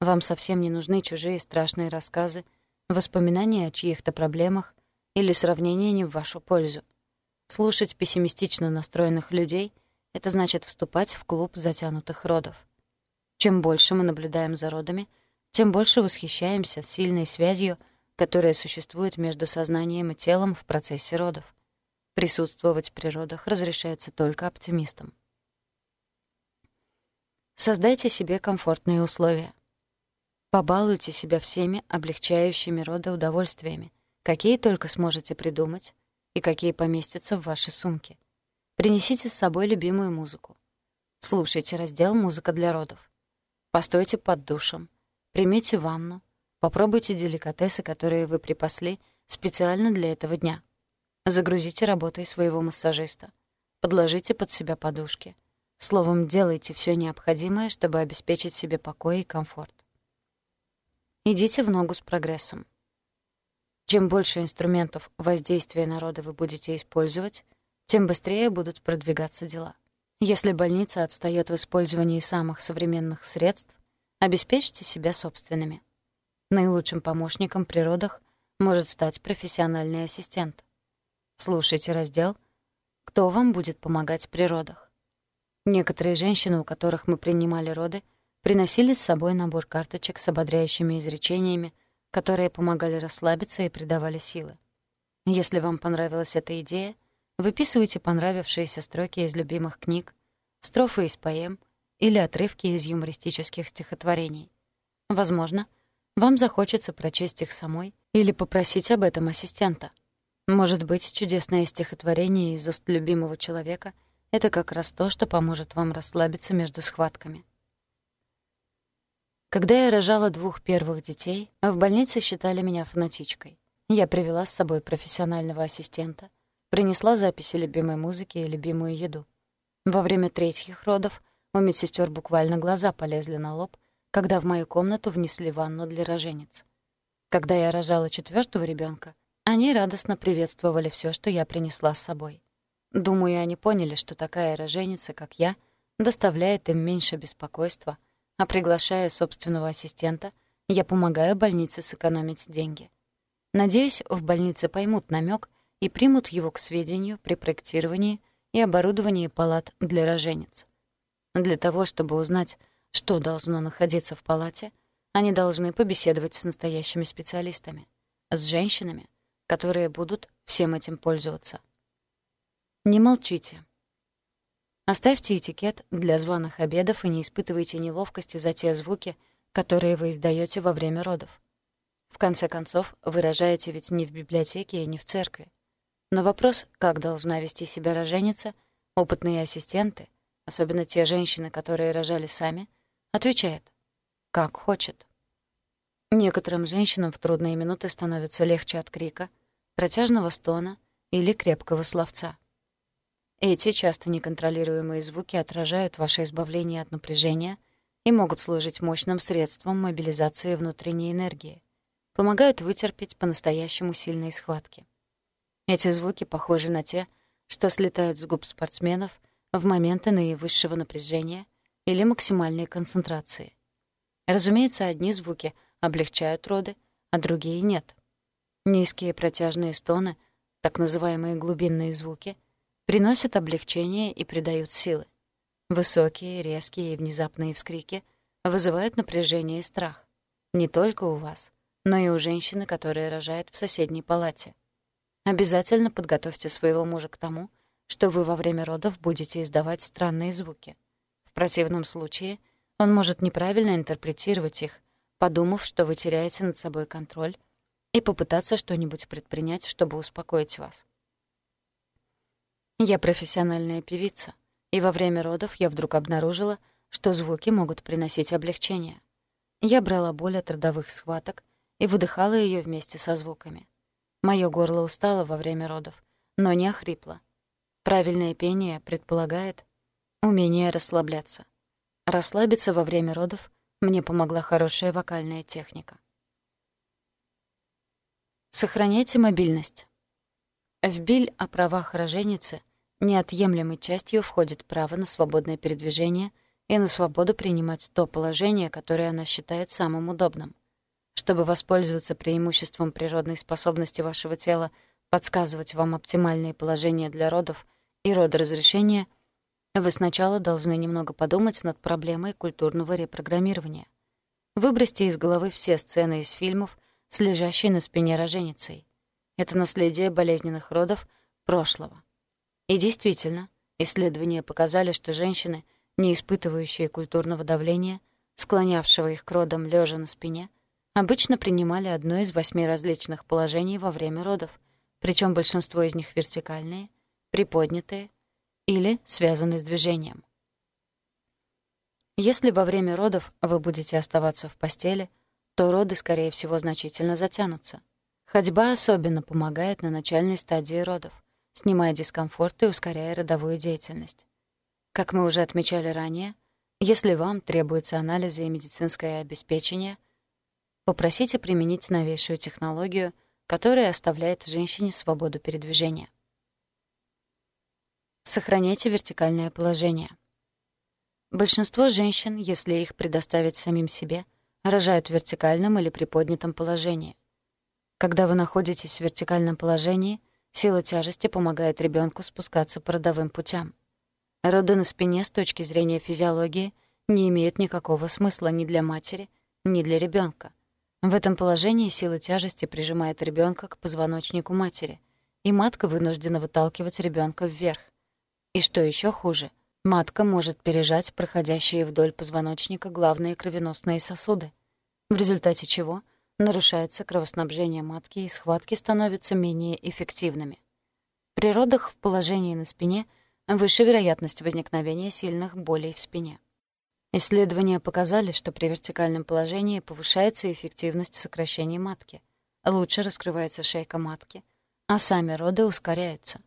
Вам совсем не нужны чужие страшные рассказы, воспоминания о чьих-то проблемах или сравнения не в вашу пользу. Слушать пессимистично настроенных людей — это значит вступать в клуб затянутых родов. Чем больше мы наблюдаем за родами, тем больше восхищаемся сильной связью, которая существует между сознанием и телом в процессе родов. Присутствовать при родах разрешается только оптимистам. Создайте себе комфортные условия. Побалуйте себя всеми облегчающими роды удовольствиями, какие только сможете придумать и какие поместятся в ваши сумки. Принесите с собой любимую музыку. Слушайте раздел «Музыка для родов». Постойте под душем. Примите ванну. Попробуйте деликатесы, которые вы припасли специально для этого дня. Загрузите работой своего массажиста. Подложите под себя подушки. Словом, делайте все необходимое, чтобы обеспечить себе покой и комфорт. Идите в ногу с прогрессом. Чем больше инструментов воздействия народа вы будете использовать, тем быстрее будут продвигаться дела. Если больница отстаёт в использовании самых современных средств, обеспечьте себя собственными. Наилучшим помощником при родах может стать профессиональный ассистент. Слушайте раздел «Кто вам будет помогать при родах?». Некоторые женщины, у которых мы принимали роды, приносили с собой набор карточек с ободряющими изречениями, которые помогали расслабиться и придавали силы. Если вам понравилась эта идея, выписывайте понравившиеся строки из любимых книг, строфы из поэм или отрывки из юмористических стихотворений. Возможно, вам захочется прочесть их самой или попросить об этом ассистента — может быть, чудесное стихотворение из уст любимого человека — это как раз то, что поможет вам расслабиться между схватками. Когда я рожала двух первых детей, в больнице считали меня фанатичкой. Я привела с собой профессионального ассистента, принесла записи любимой музыки и любимую еду. Во время третьих родов у медсестер буквально глаза полезли на лоб, когда в мою комнату внесли ванну для рожениц. Когда я рожала четвертого ребенка, они радостно приветствовали все, что я принесла с собой. Думаю, они поняли, что такая роженица, как я, доставляет им меньше беспокойства, а приглашая собственного ассистента, я помогаю больнице сэкономить деньги. Надеюсь, в больнице поймут намек и примут его к сведению при проектировании и оборудовании палат для рожениц. Для того, чтобы узнать, что должно находиться в палате, они должны побеседовать с настоящими специалистами, с женщинами, которые будут всем этим пользоваться. Не молчите. Оставьте этикет для званых обедов и не испытывайте неловкости за те звуки, которые вы издаете во время родов. В конце концов, вы рожаете ведь не в библиотеке и не в церкви. Но вопрос, как должна вести себя роженица, опытные ассистенты, особенно те женщины, которые рожали сами, отвечают «как хочет». Некоторым женщинам в трудные минуты становится легче от крика, протяжного стона или крепкого словца. Эти часто неконтролируемые звуки отражают ваше избавление от напряжения и могут служить мощным средством мобилизации внутренней энергии, помогают вытерпеть по-настоящему сильные схватки. Эти звуки похожи на те, что слетают с губ спортсменов в моменты наивысшего напряжения или максимальной концентрации. Разумеется, одни звуки — облегчают роды, а другие нет. Низкие протяжные стоны, так называемые глубинные звуки, приносят облегчение и придают силы. Высокие, резкие и внезапные вскрики вызывают напряжение и страх. Не только у вас, но и у женщины, которая рожает в соседней палате. Обязательно подготовьте своего мужа к тому, что вы во время родов будете издавать странные звуки. В противном случае он может неправильно интерпретировать их подумав, что вы теряете над собой контроль, и попытаться что-нибудь предпринять, чтобы успокоить вас. Я профессиональная певица, и во время родов я вдруг обнаружила, что звуки могут приносить облегчение. Я брала боль от родовых схваток и выдыхала ее вместе со звуками. Моё горло устало во время родов, но не охрипло. Правильное пение предполагает умение расслабляться. Расслабиться во время родов мне помогла хорошая вокальная техника. Сохраняйте мобильность. В Биль о правах роженицы неотъемлемой частью входит право на свободное передвижение и на свободу принимать то положение, которое она считает самым удобным. Чтобы воспользоваться преимуществом природной способности вашего тела подсказывать вам оптимальные положения для родов и родоразрешения, вы сначала должны немного подумать над проблемой культурного репрограммирования. Выбросьте из головы все сцены из фильмов с лежащей на спине роженицей. Это наследие болезненных родов прошлого. И действительно, исследования показали, что женщины, не испытывающие культурного давления, склонявшего их к родам лежа на спине, обычно принимали одно из восьми различных положений во время родов, причем большинство из них вертикальные, приподнятые или связаны с движением. Если во время родов вы будете оставаться в постели, то роды, скорее всего, значительно затянутся. Ходьба особенно помогает на начальной стадии родов снимая дискомфорт и ускоряя родовую деятельность. Как мы уже отмечали ранее, если вам требуются анализы и медицинское обеспечение, попросите применить новейшую технологию, которая оставляет женщине свободу передвижения. Сохраняйте вертикальное положение. Большинство женщин, если их предоставить самим себе, рожают в вертикальном или приподнятом положении. Когда вы находитесь в вертикальном положении, Сила тяжести помогает ребенку спускаться по родовым путям. Роды на спине с точки зрения физиологии не имеют никакого смысла ни для матери, ни для ребенка. В этом положении сила тяжести прижимает ребенка к позвоночнику матери, и матка вынуждена выталкивать ребенка вверх. И что еще хуже, матка может пережать проходящие вдоль позвоночника главные кровеносные сосуды, в результате чего — нарушается кровоснабжение матки и схватки становятся менее эффективными. При родах в положении на спине выше вероятность возникновения сильных болей в спине. Исследования показали, что при вертикальном положении повышается эффективность сокращения матки, лучше раскрывается шейка матки, а сами роды ускоряются.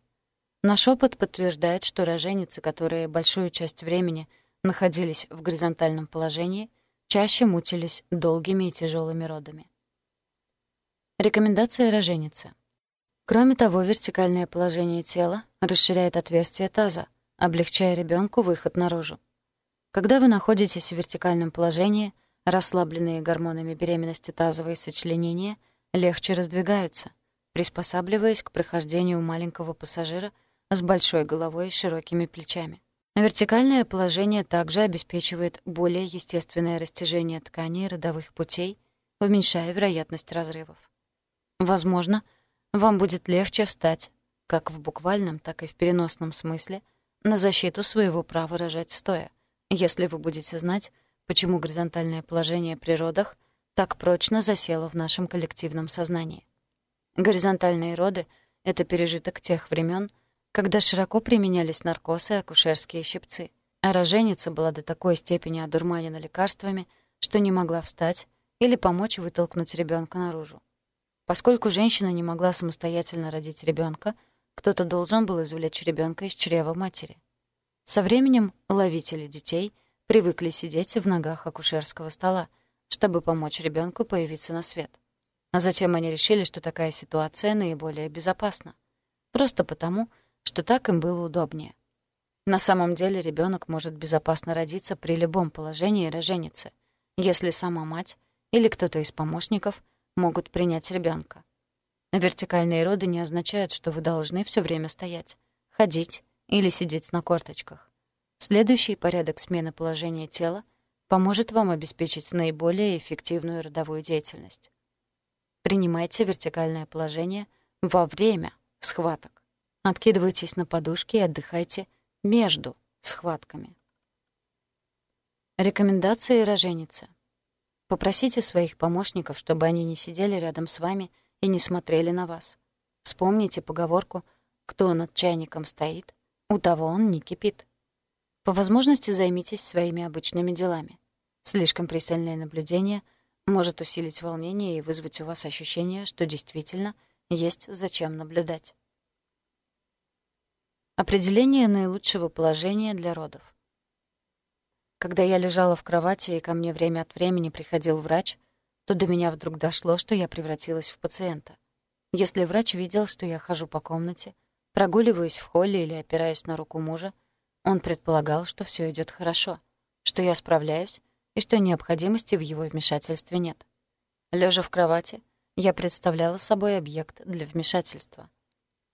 Наш опыт подтверждает, что роженицы, которые большую часть времени находились в горизонтальном положении, чаще мучились долгими и тяжелыми родами. Рекомендация роженицы. Кроме того, вертикальное положение тела расширяет отверстие таза, облегчая ребенку выход наружу. Когда вы находитесь в вертикальном положении, расслабленные гормонами беременности тазовые сочленения легче раздвигаются, приспосабливаясь к прохождению маленького пассажира с большой головой и широкими плечами. Вертикальное положение также обеспечивает более естественное растяжение тканей родовых путей, уменьшая вероятность разрывов. Возможно, вам будет легче встать, как в буквальном, так и в переносном смысле, на защиту своего права рожать стоя, если вы будете знать, почему горизонтальное положение при родах так прочно засело в нашем коллективном сознании. Горизонтальные роды — это пережиток тех времен, когда широко применялись наркоз и акушерские щипцы, а роженица была до такой степени одурманена лекарствами, что не могла встать или помочь вытолкнуть ребенка наружу. Поскольку женщина не могла самостоятельно родить ребенка, кто-то должен был извлечь ребенка из чрева матери. Со временем ловители детей привыкли сидеть в ногах акушерского стола, чтобы помочь ребенку появиться на свет. А затем они решили, что такая ситуация наиболее безопасна. Просто потому, что так им было удобнее. На самом деле ребенок может безопасно родиться при любом положении роженицы, если сама мать или кто-то из помощников могут принять ребенка. Вертикальные роды не означают, что вы должны все время стоять, ходить или сидеть на корточках. Следующий порядок смены положения тела поможет вам обеспечить наиболее эффективную родовую деятельность. Принимайте вертикальное положение во время схваток. Откидывайтесь на подушки и отдыхайте между схватками. Рекомендации роженицы. Попросите своих помощников, чтобы они не сидели рядом с вами и не смотрели на вас. Вспомните поговорку «Кто над чайником стоит, у того он не кипит». По возможности займитесь своими обычными делами. Слишком пристальное наблюдение может усилить волнение и вызвать у вас ощущение, что действительно есть зачем наблюдать. Определение наилучшего положения для родов. Когда я лежала в кровати и ко мне время от времени приходил врач, то до меня вдруг дошло, что я превратилась в пациента. Если врач видел, что я хожу по комнате, прогуливаюсь в холле или опираюсь на руку мужа, он предполагал, что все идет хорошо, что я справляюсь и что необходимости в его вмешательстве нет. Лежа в кровати, я представляла собой объект для вмешательства.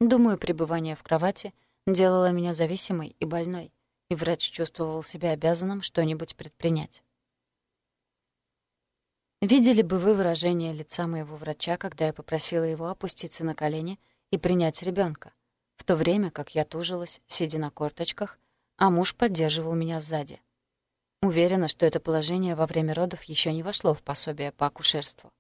Думаю, пребывание в кровати делало меня зависимой и больной и врач чувствовал себя обязанным что-нибудь предпринять. Видели бы вы выражение лица моего врача, когда я попросила его опуститься на колени и принять ребенка, в то время как я тужилась, сидя на корточках, а муж поддерживал меня сзади. Уверена, что это положение во время родов еще не вошло в пособие по акушерству.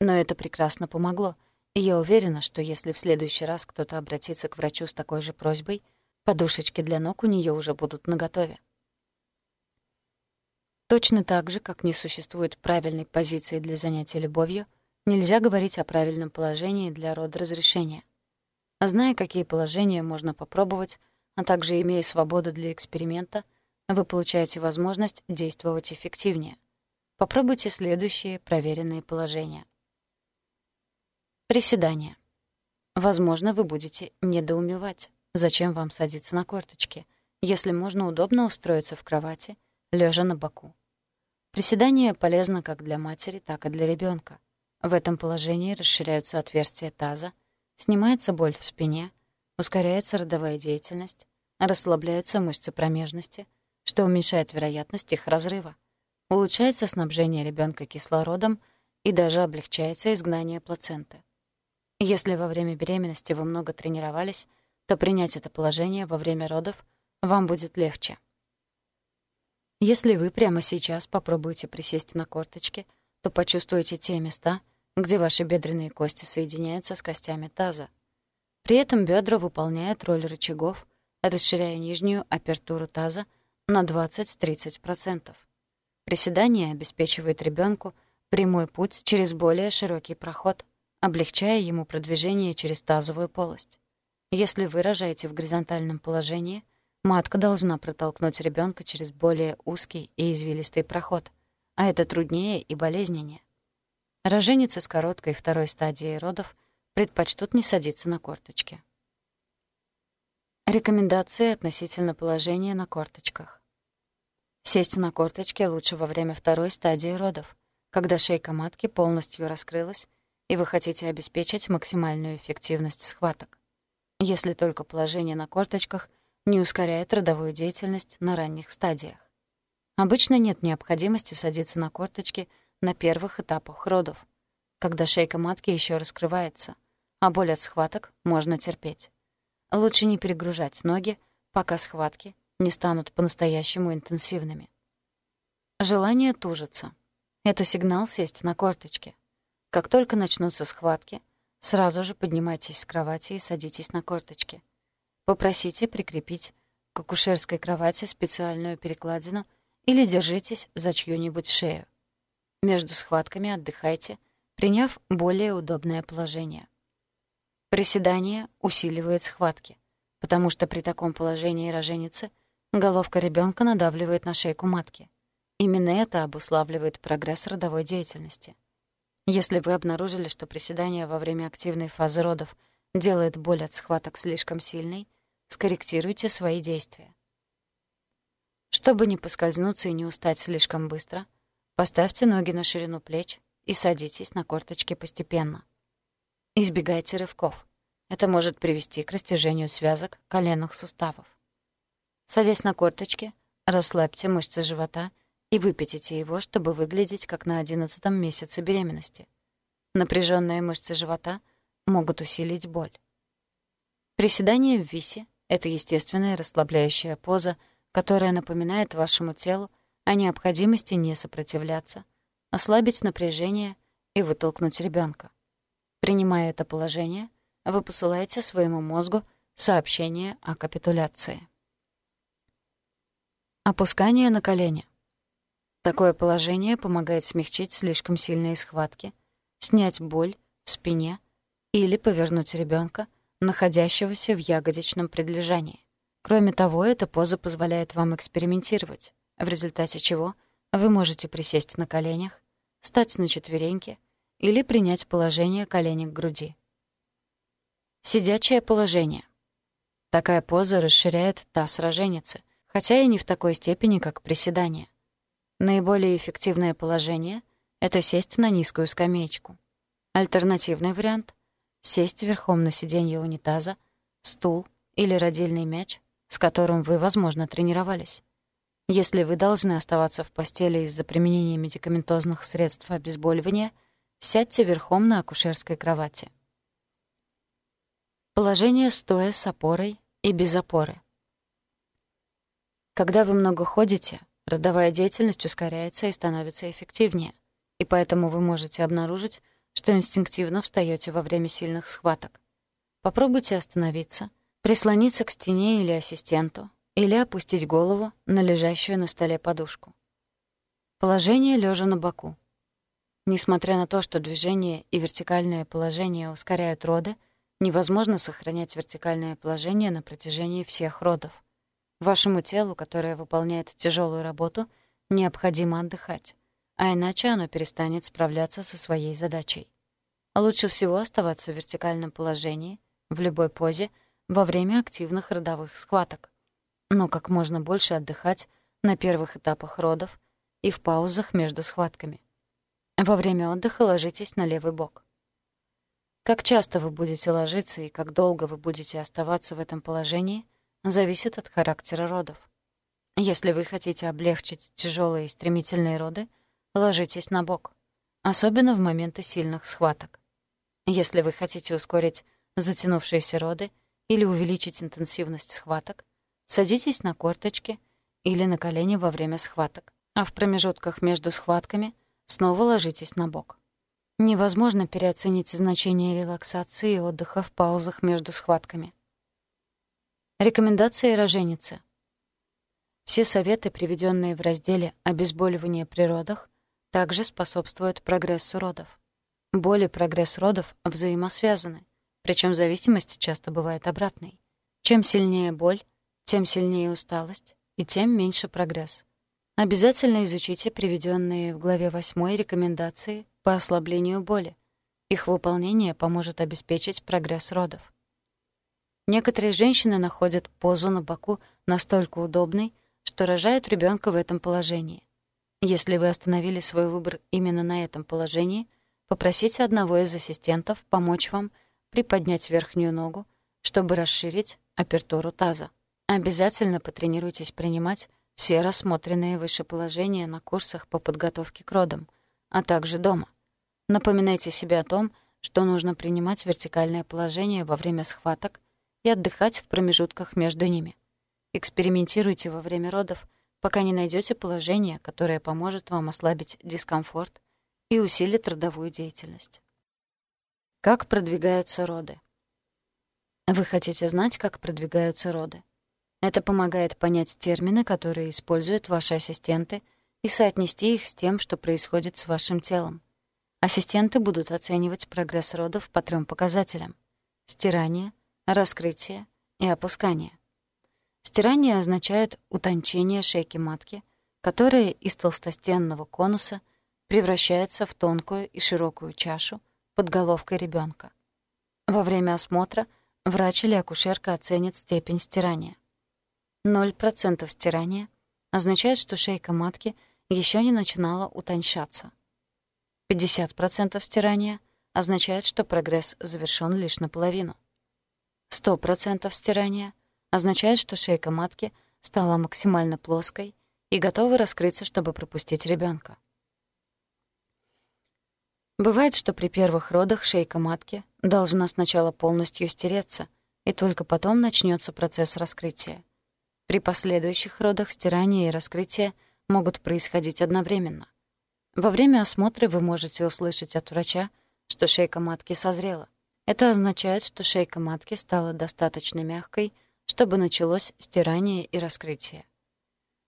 Но это прекрасно помогло, и я уверена, что если в следующий раз кто-то обратится к врачу с такой же просьбой — Подушечки для ног у нее уже будут наготове. Точно так же, как не существует правильной позиции для занятия любовью, нельзя говорить о правильном положении для родоразрешения. А зная, какие положения можно попробовать, а также имея свободу для эксперимента, вы получаете возможность действовать эффективнее. Попробуйте следующие проверенные положения. Приседания. Возможно, вы будете недоумевать. Зачем вам садиться на корточки, если можно удобно устроиться в кровати, лежа на боку? Приседание полезно как для матери, так и для ребенка. В этом положении расширяются отверстия таза, снимается боль в спине, ускоряется родовая деятельность, расслабляются мышцы промежности, что уменьшает вероятность их разрыва, улучшается снабжение ребенка кислородом и даже облегчается изгнание плаценты. Если во время беременности вы много тренировались, то принять это положение во время родов вам будет легче. Если вы прямо сейчас попробуете присесть на корточки, то почувствуете те места, где ваши бедренные кости соединяются с костями таза. При этом бедра выполняют роль рычагов, расширяя нижнюю апертуру таза на 20-30%. Приседание обеспечивает ребенку прямой путь через более широкий проход, облегчая ему продвижение через тазовую полость. Если вы рожаете в горизонтальном положении, матка должна протолкнуть ребенка через более узкий и извилистый проход, а это труднее и болезненнее. Роженицы с короткой второй стадией родов предпочтут не садиться на корточки. Рекомендации относительно положения на корточках. Сесть на корточки лучше во время второй стадии родов, когда шейка матки полностью раскрылась, и вы хотите обеспечить максимальную эффективность схваток если только положение на корточках не ускоряет родовую деятельность на ранних стадиях. Обычно нет необходимости садиться на корточки на первых этапах родов, когда шейка матки еще раскрывается, а боль от схваток можно терпеть. Лучше не перегружать ноги, пока схватки не станут по-настоящему интенсивными. Желание тужиться. Это сигнал сесть на корточки. Как только начнутся схватки, Сразу же поднимайтесь с кровати и садитесь на корточки. Попросите прикрепить к акушерской кровати специальную перекладину или держитесь за чью-нибудь шею. Между схватками отдыхайте, приняв более удобное положение. Приседание усиливает схватки, потому что при таком положении роженицы головка ребенка надавливает на шейку матки. Именно это обуславливает прогресс родовой деятельности. Если вы обнаружили, что приседание во время активной фазы родов делает боль от схваток слишком сильной, скорректируйте свои действия. Чтобы не поскользнуться и не устать слишком быстро, поставьте ноги на ширину плеч и садитесь на корточки постепенно. Избегайте рывков. Это может привести к растяжению связок коленных суставов. Садясь на корточки, расслабьте мышцы живота и выпятите его, чтобы выглядеть как на одиннадцатом месяце беременности. Напряженные мышцы живота могут усилить боль. Приседание в висе — это естественная расслабляющая поза, которая напоминает вашему телу о необходимости не сопротивляться, ослабить напряжение и вытолкнуть ребенка. Принимая это положение, вы посылаете своему мозгу сообщение о капитуляции. Опускание на колени. Такое положение помогает смягчить слишком сильные схватки, снять боль в спине или повернуть ребенка, находящегося в ягодичном предлежании. Кроме того, эта поза позволяет вам экспериментировать, в результате чего вы можете присесть на коленях, стать на четвереньки или принять положение колени к груди. Сидячее положение. Такая поза расширяет таз роженицы, хотя и не в такой степени, как приседание. Наиболее эффективное положение — это сесть на низкую скамеечку. Альтернативный вариант — сесть верхом на сиденье унитаза, стул или родильный мяч, с которым вы, возможно, тренировались. Если вы должны оставаться в постели из-за применения медикаментозных средств обезболивания, сядьте верхом на акушерской кровати. Положение стоя с опорой и без опоры. Когда вы много ходите, родовая деятельность ускоряется и становится эффективнее, и поэтому вы можете обнаружить, что инстинктивно встаёте во время сильных схваток. Попробуйте остановиться, прислониться к стене или ассистенту, или опустить голову на лежащую на столе подушку. Положение лежа на боку. Несмотря на то, что движение и вертикальное положение ускоряют роды, невозможно сохранять вертикальное положение на протяжении всех родов. Вашему телу, которое выполняет тяжелую работу, необходимо отдыхать, а иначе оно перестанет справляться со своей задачей. Лучше всего оставаться в вертикальном положении, в любой позе, во время активных родовых схваток но как можно больше отдыхать на первых этапах родов и в паузах между схватками. Во время отдыха ложитесь на левый бок. Как часто вы будете ложиться и как долго вы будете оставаться в этом положении, зависит от характера родов. Если вы хотите облегчить тяжелые и стремительные роды, ложитесь на бок, особенно в моменты сильных схваток. Если вы хотите ускорить затянувшиеся роды или увеличить интенсивность схваток, Садитесь на корточки или на колени во время схваток, а в промежутках между схватками снова ложитесь на бок. Невозможно переоценить значение релаксации и отдыха в паузах между схватками. Рекомендации роженицы. Все советы, приведенные в разделе «Обезболивание при родах», также способствуют прогрессу родов. Боль и прогресс родов взаимосвязаны, причем зависимость часто бывает обратной. Чем сильнее боль, тем сильнее усталость и тем меньше прогресс. Обязательно изучите приведенные в главе 8 рекомендации по ослаблению боли. Их выполнение поможет обеспечить прогресс родов. Некоторые женщины находят позу на боку настолько удобной, что рожают ребенка в этом положении. Если вы остановили свой выбор именно на этом положении, попросите одного из ассистентов помочь вам приподнять верхнюю ногу, чтобы расширить апертуру таза. Обязательно потренируйтесь принимать все рассмотренные выше положения на курсах по подготовке к родам, а также дома. Напоминайте себе о том, что нужно принимать вертикальное положение во время схваток и отдыхать в промежутках между ними. Экспериментируйте во время родов, пока не найдете положение, которое поможет вам ослабить дискомфорт и усилит родовую деятельность. Как продвигаются роды? Вы хотите знать, как продвигаются роды? Это помогает понять термины, которые используют ваши ассистенты, и соотнести их с тем, что происходит с вашим телом. Ассистенты будут оценивать прогресс родов по трем показателям — стирание, раскрытие и опускание. Стирание означает утончение шейки матки, которая из толстостенного конуса превращается в тонкую и широкую чашу под головкой ребенка. Во время осмотра врач или акушерка оценит степень стирания. 0% стирания означает, что шейка матки еще не начинала утоньшаться. 50% стирания означает, что прогресс завершён лишь наполовину. 100% стирания означает, что шейка матки стала максимально плоской и готова раскрыться, чтобы пропустить ребенка. Бывает, что при первых родах шейка матки должна сначала полностью стереться, и только потом начнется процесс раскрытия. При последующих родах стирание и раскрытие могут происходить одновременно. Во время осмотра вы можете услышать от врача, что шейка матки созрела. Это означает, что шейка матки стала достаточно мягкой, чтобы началось стирание и раскрытие.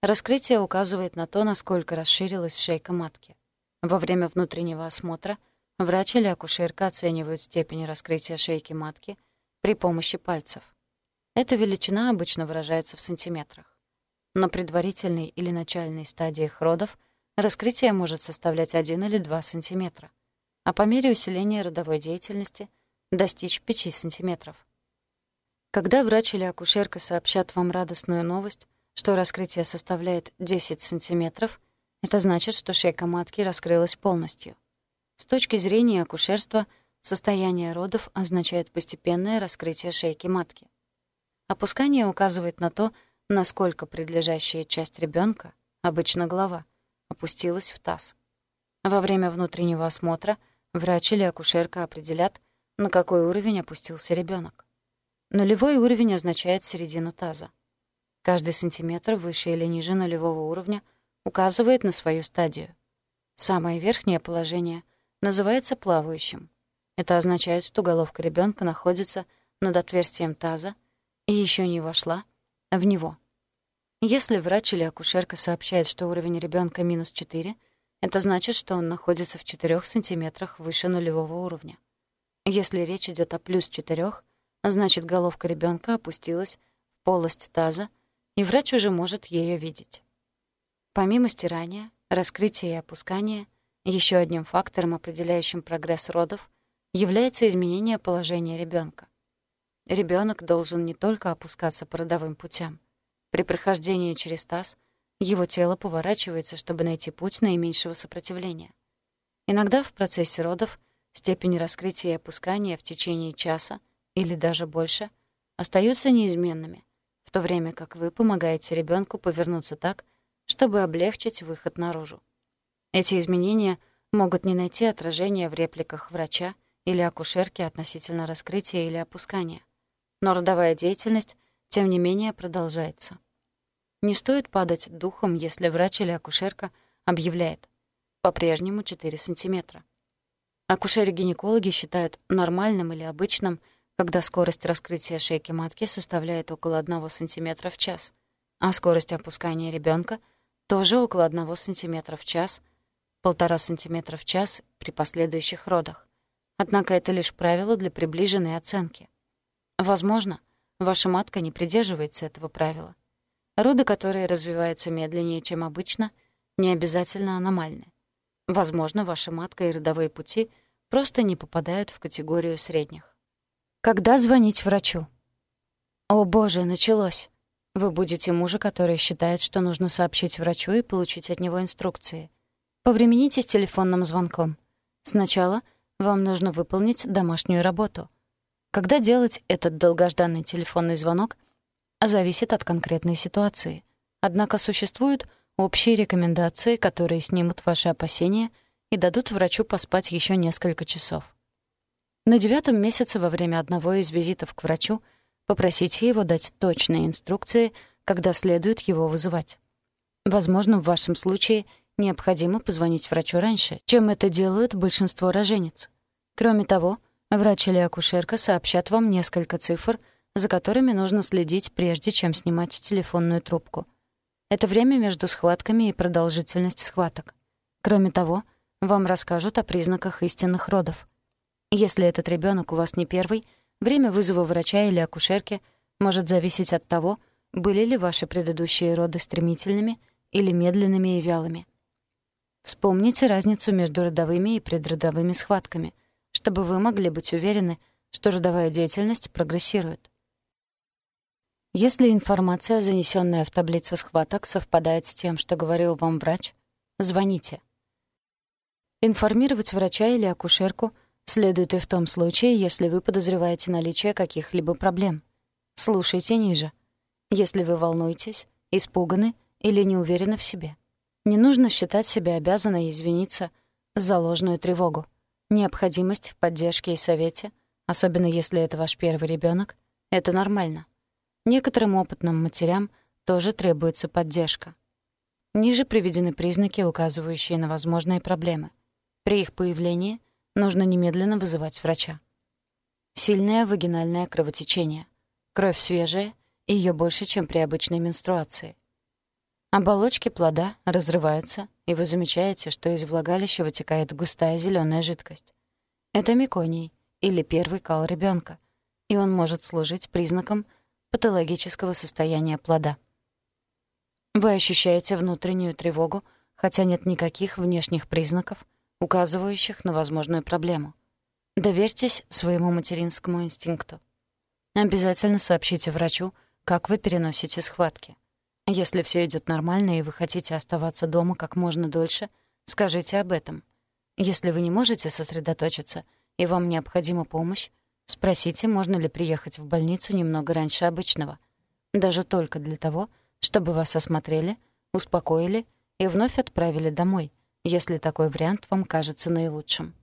Раскрытие указывает на то, насколько расширилась шейка матки. Во время внутреннего осмотра врач или акушерка оценивают степень раскрытия шейки матки при помощи пальцев. Эта величина обычно выражается в сантиметрах. На предварительной или начальной стадиях родов раскрытие может составлять 1 или 2 сантиметра, а по мере усиления родовой деятельности достичь 5 сантиметров. Когда врач или акушерка сообщат вам радостную новость, что раскрытие составляет 10 сантиметров, это значит, что шейка матки раскрылась полностью. С точки зрения акушерства, состояние родов означает постепенное раскрытие шейки матки. Опускание указывает на то, насколько предлежащая часть ребенка, обычно голова, опустилась в таз. Во время внутреннего осмотра врач или акушерка определят, на какой уровень опустился ребенок. Нулевой уровень означает середину таза. Каждый сантиметр выше или ниже нулевого уровня указывает на свою стадию. Самое верхнее положение называется плавающим. Это означает, что головка ребенка находится над отверстием таза и еще не вошла в него. Если врач или акушерка сообщает, что уровень ребенка минус 4, это значит, что он находится в 4 сантиметрах выше нулевого уровня. Если речь идет о плюс 4, Значит, головка ребенка опустилась в полость таза, и врач уже может ее видеть. Помимо стирания, раскрытия и опускания, еще одним фактором, определяющим прогресс родов, является изменение положения ребенка. Ребенок должен не только опускаться по родовым путям. При прохождении через таз его тело поворачивается, чтобы найти путь наименьшего сопротивления. Иногда в процессе родов степень раскрытия и опускания в течение часа — или даже больше, остаются неизменными, в то время как вы помогаете ребенку повернуться так, чтобы облегчить выход наружу. Эти изменения могут не найти отражения в репликах врача или акушерки относительно раскрытия или опускания, но родовая деятельность, тем не менее, продолжается. Не стоит падать духом, если врач или акушерка объявляет по-прежнему 4 сантиметра. Акушеры-гинекологи считают нормальным или обычным – когда скорость раскрытия шейки матки составляет около 1 см в час, а скорость опускания ребенка тоже около 1 см в час, 1,5 см в час при последующих родах. Однако это лишь правило для приближенной оценки. Возможно, ваша матка не придерживается этого правила. Роды, которые развиваются медленнее, чем обычно, не обязательно аномальны. Возможно, ваша матка и родовые пути просто не попадают в категорию средних. Когда звонить врачу? О боже, началось. Вы будете мужа, который считает, что нужно сообщить врачу и получить от него инструкции. Повремените с телефонным звонком. Сначала вам нужно выполнить домашнюю работу. Когда делать этот долгожданный телефонный звонок, зависит от конкретной ситуации. Однако существуют общие рекомендации, которые снимут ваши опасения и дадут врачу поспать еще несколько часов. На девятом месяце во время одного из визитов к врачу попросите его дать точные инструкции, когда следует его вызывать. Возможно, в вашем случае необходимо позвонить врачу раньше, чем это делают большинство роженец. Кроме того, врач или акушерка сообщат вам несколько цифр, за которыми нужно следить, прежде чем снимать телефонную трубку. Это время между схватками и продолжительность схваток. Кроме того, вам расскажут о признаках истинных родов — если этот ребенок у вас не первый, время вызова врача или акушерки может зависеть от того, были ли ваши предыдущие роды стремительными или медленными и вялыми. Вспомните разницу между родовыми и предродовыми схватками, чтобы вы могли быть уверены, что родовая деятельность прогрессирует. Если информация, занесенная в таблицу схваток, совпадает с тем, что говорил вам врач, звоните. Информировать врача или акушерку Следует и в том случае, если вы подозреваете наличие каких-либо проблем. Слушайте ниже. Если вы волнуетесь, испуганы или не уверены в себе. Не нужно считать себя обязанной извиниться за ложную тревогу. Необходимость в поддержке и совете, особенно если это ваш первый ребенок, это нормально. Некоторым опытным матерям тоже требуется поддержка. Ниже приведены признаки, указывающие на возможные проблемы. При их появлении нужно немедленно вызывать врача. Сильное вагинальное кровотечение. Кровь свежая, и её больше, чем при обычной менструации. Оболочки плода разрываются, и вы замечаете, что из влагалища вытекает густая зеленая жидкость. Это меконий, или первый кал ребенка, и он может служить признаком патологического состояния плода. Вы ощущаете внутреннюю тревогу, хотя нет никаких внешних признаков, указывающих на возможную проблему. Доверьтесь своему материнскому инстинкту. Обязательно сообщите врачу, как вы переносите схватки. Если все идет нормально и вы хотите оставаться дома как можно дольше, скажите об этом. Если вы не можете сосредоточиться и вам необходима помощь, спросите, можно ли приехать в больницу немного раньше обычного. Даже только для того, чтобы вас осмотрели, успокоили и вновь отправили домой, если такой вариант вам кажется наилучшим.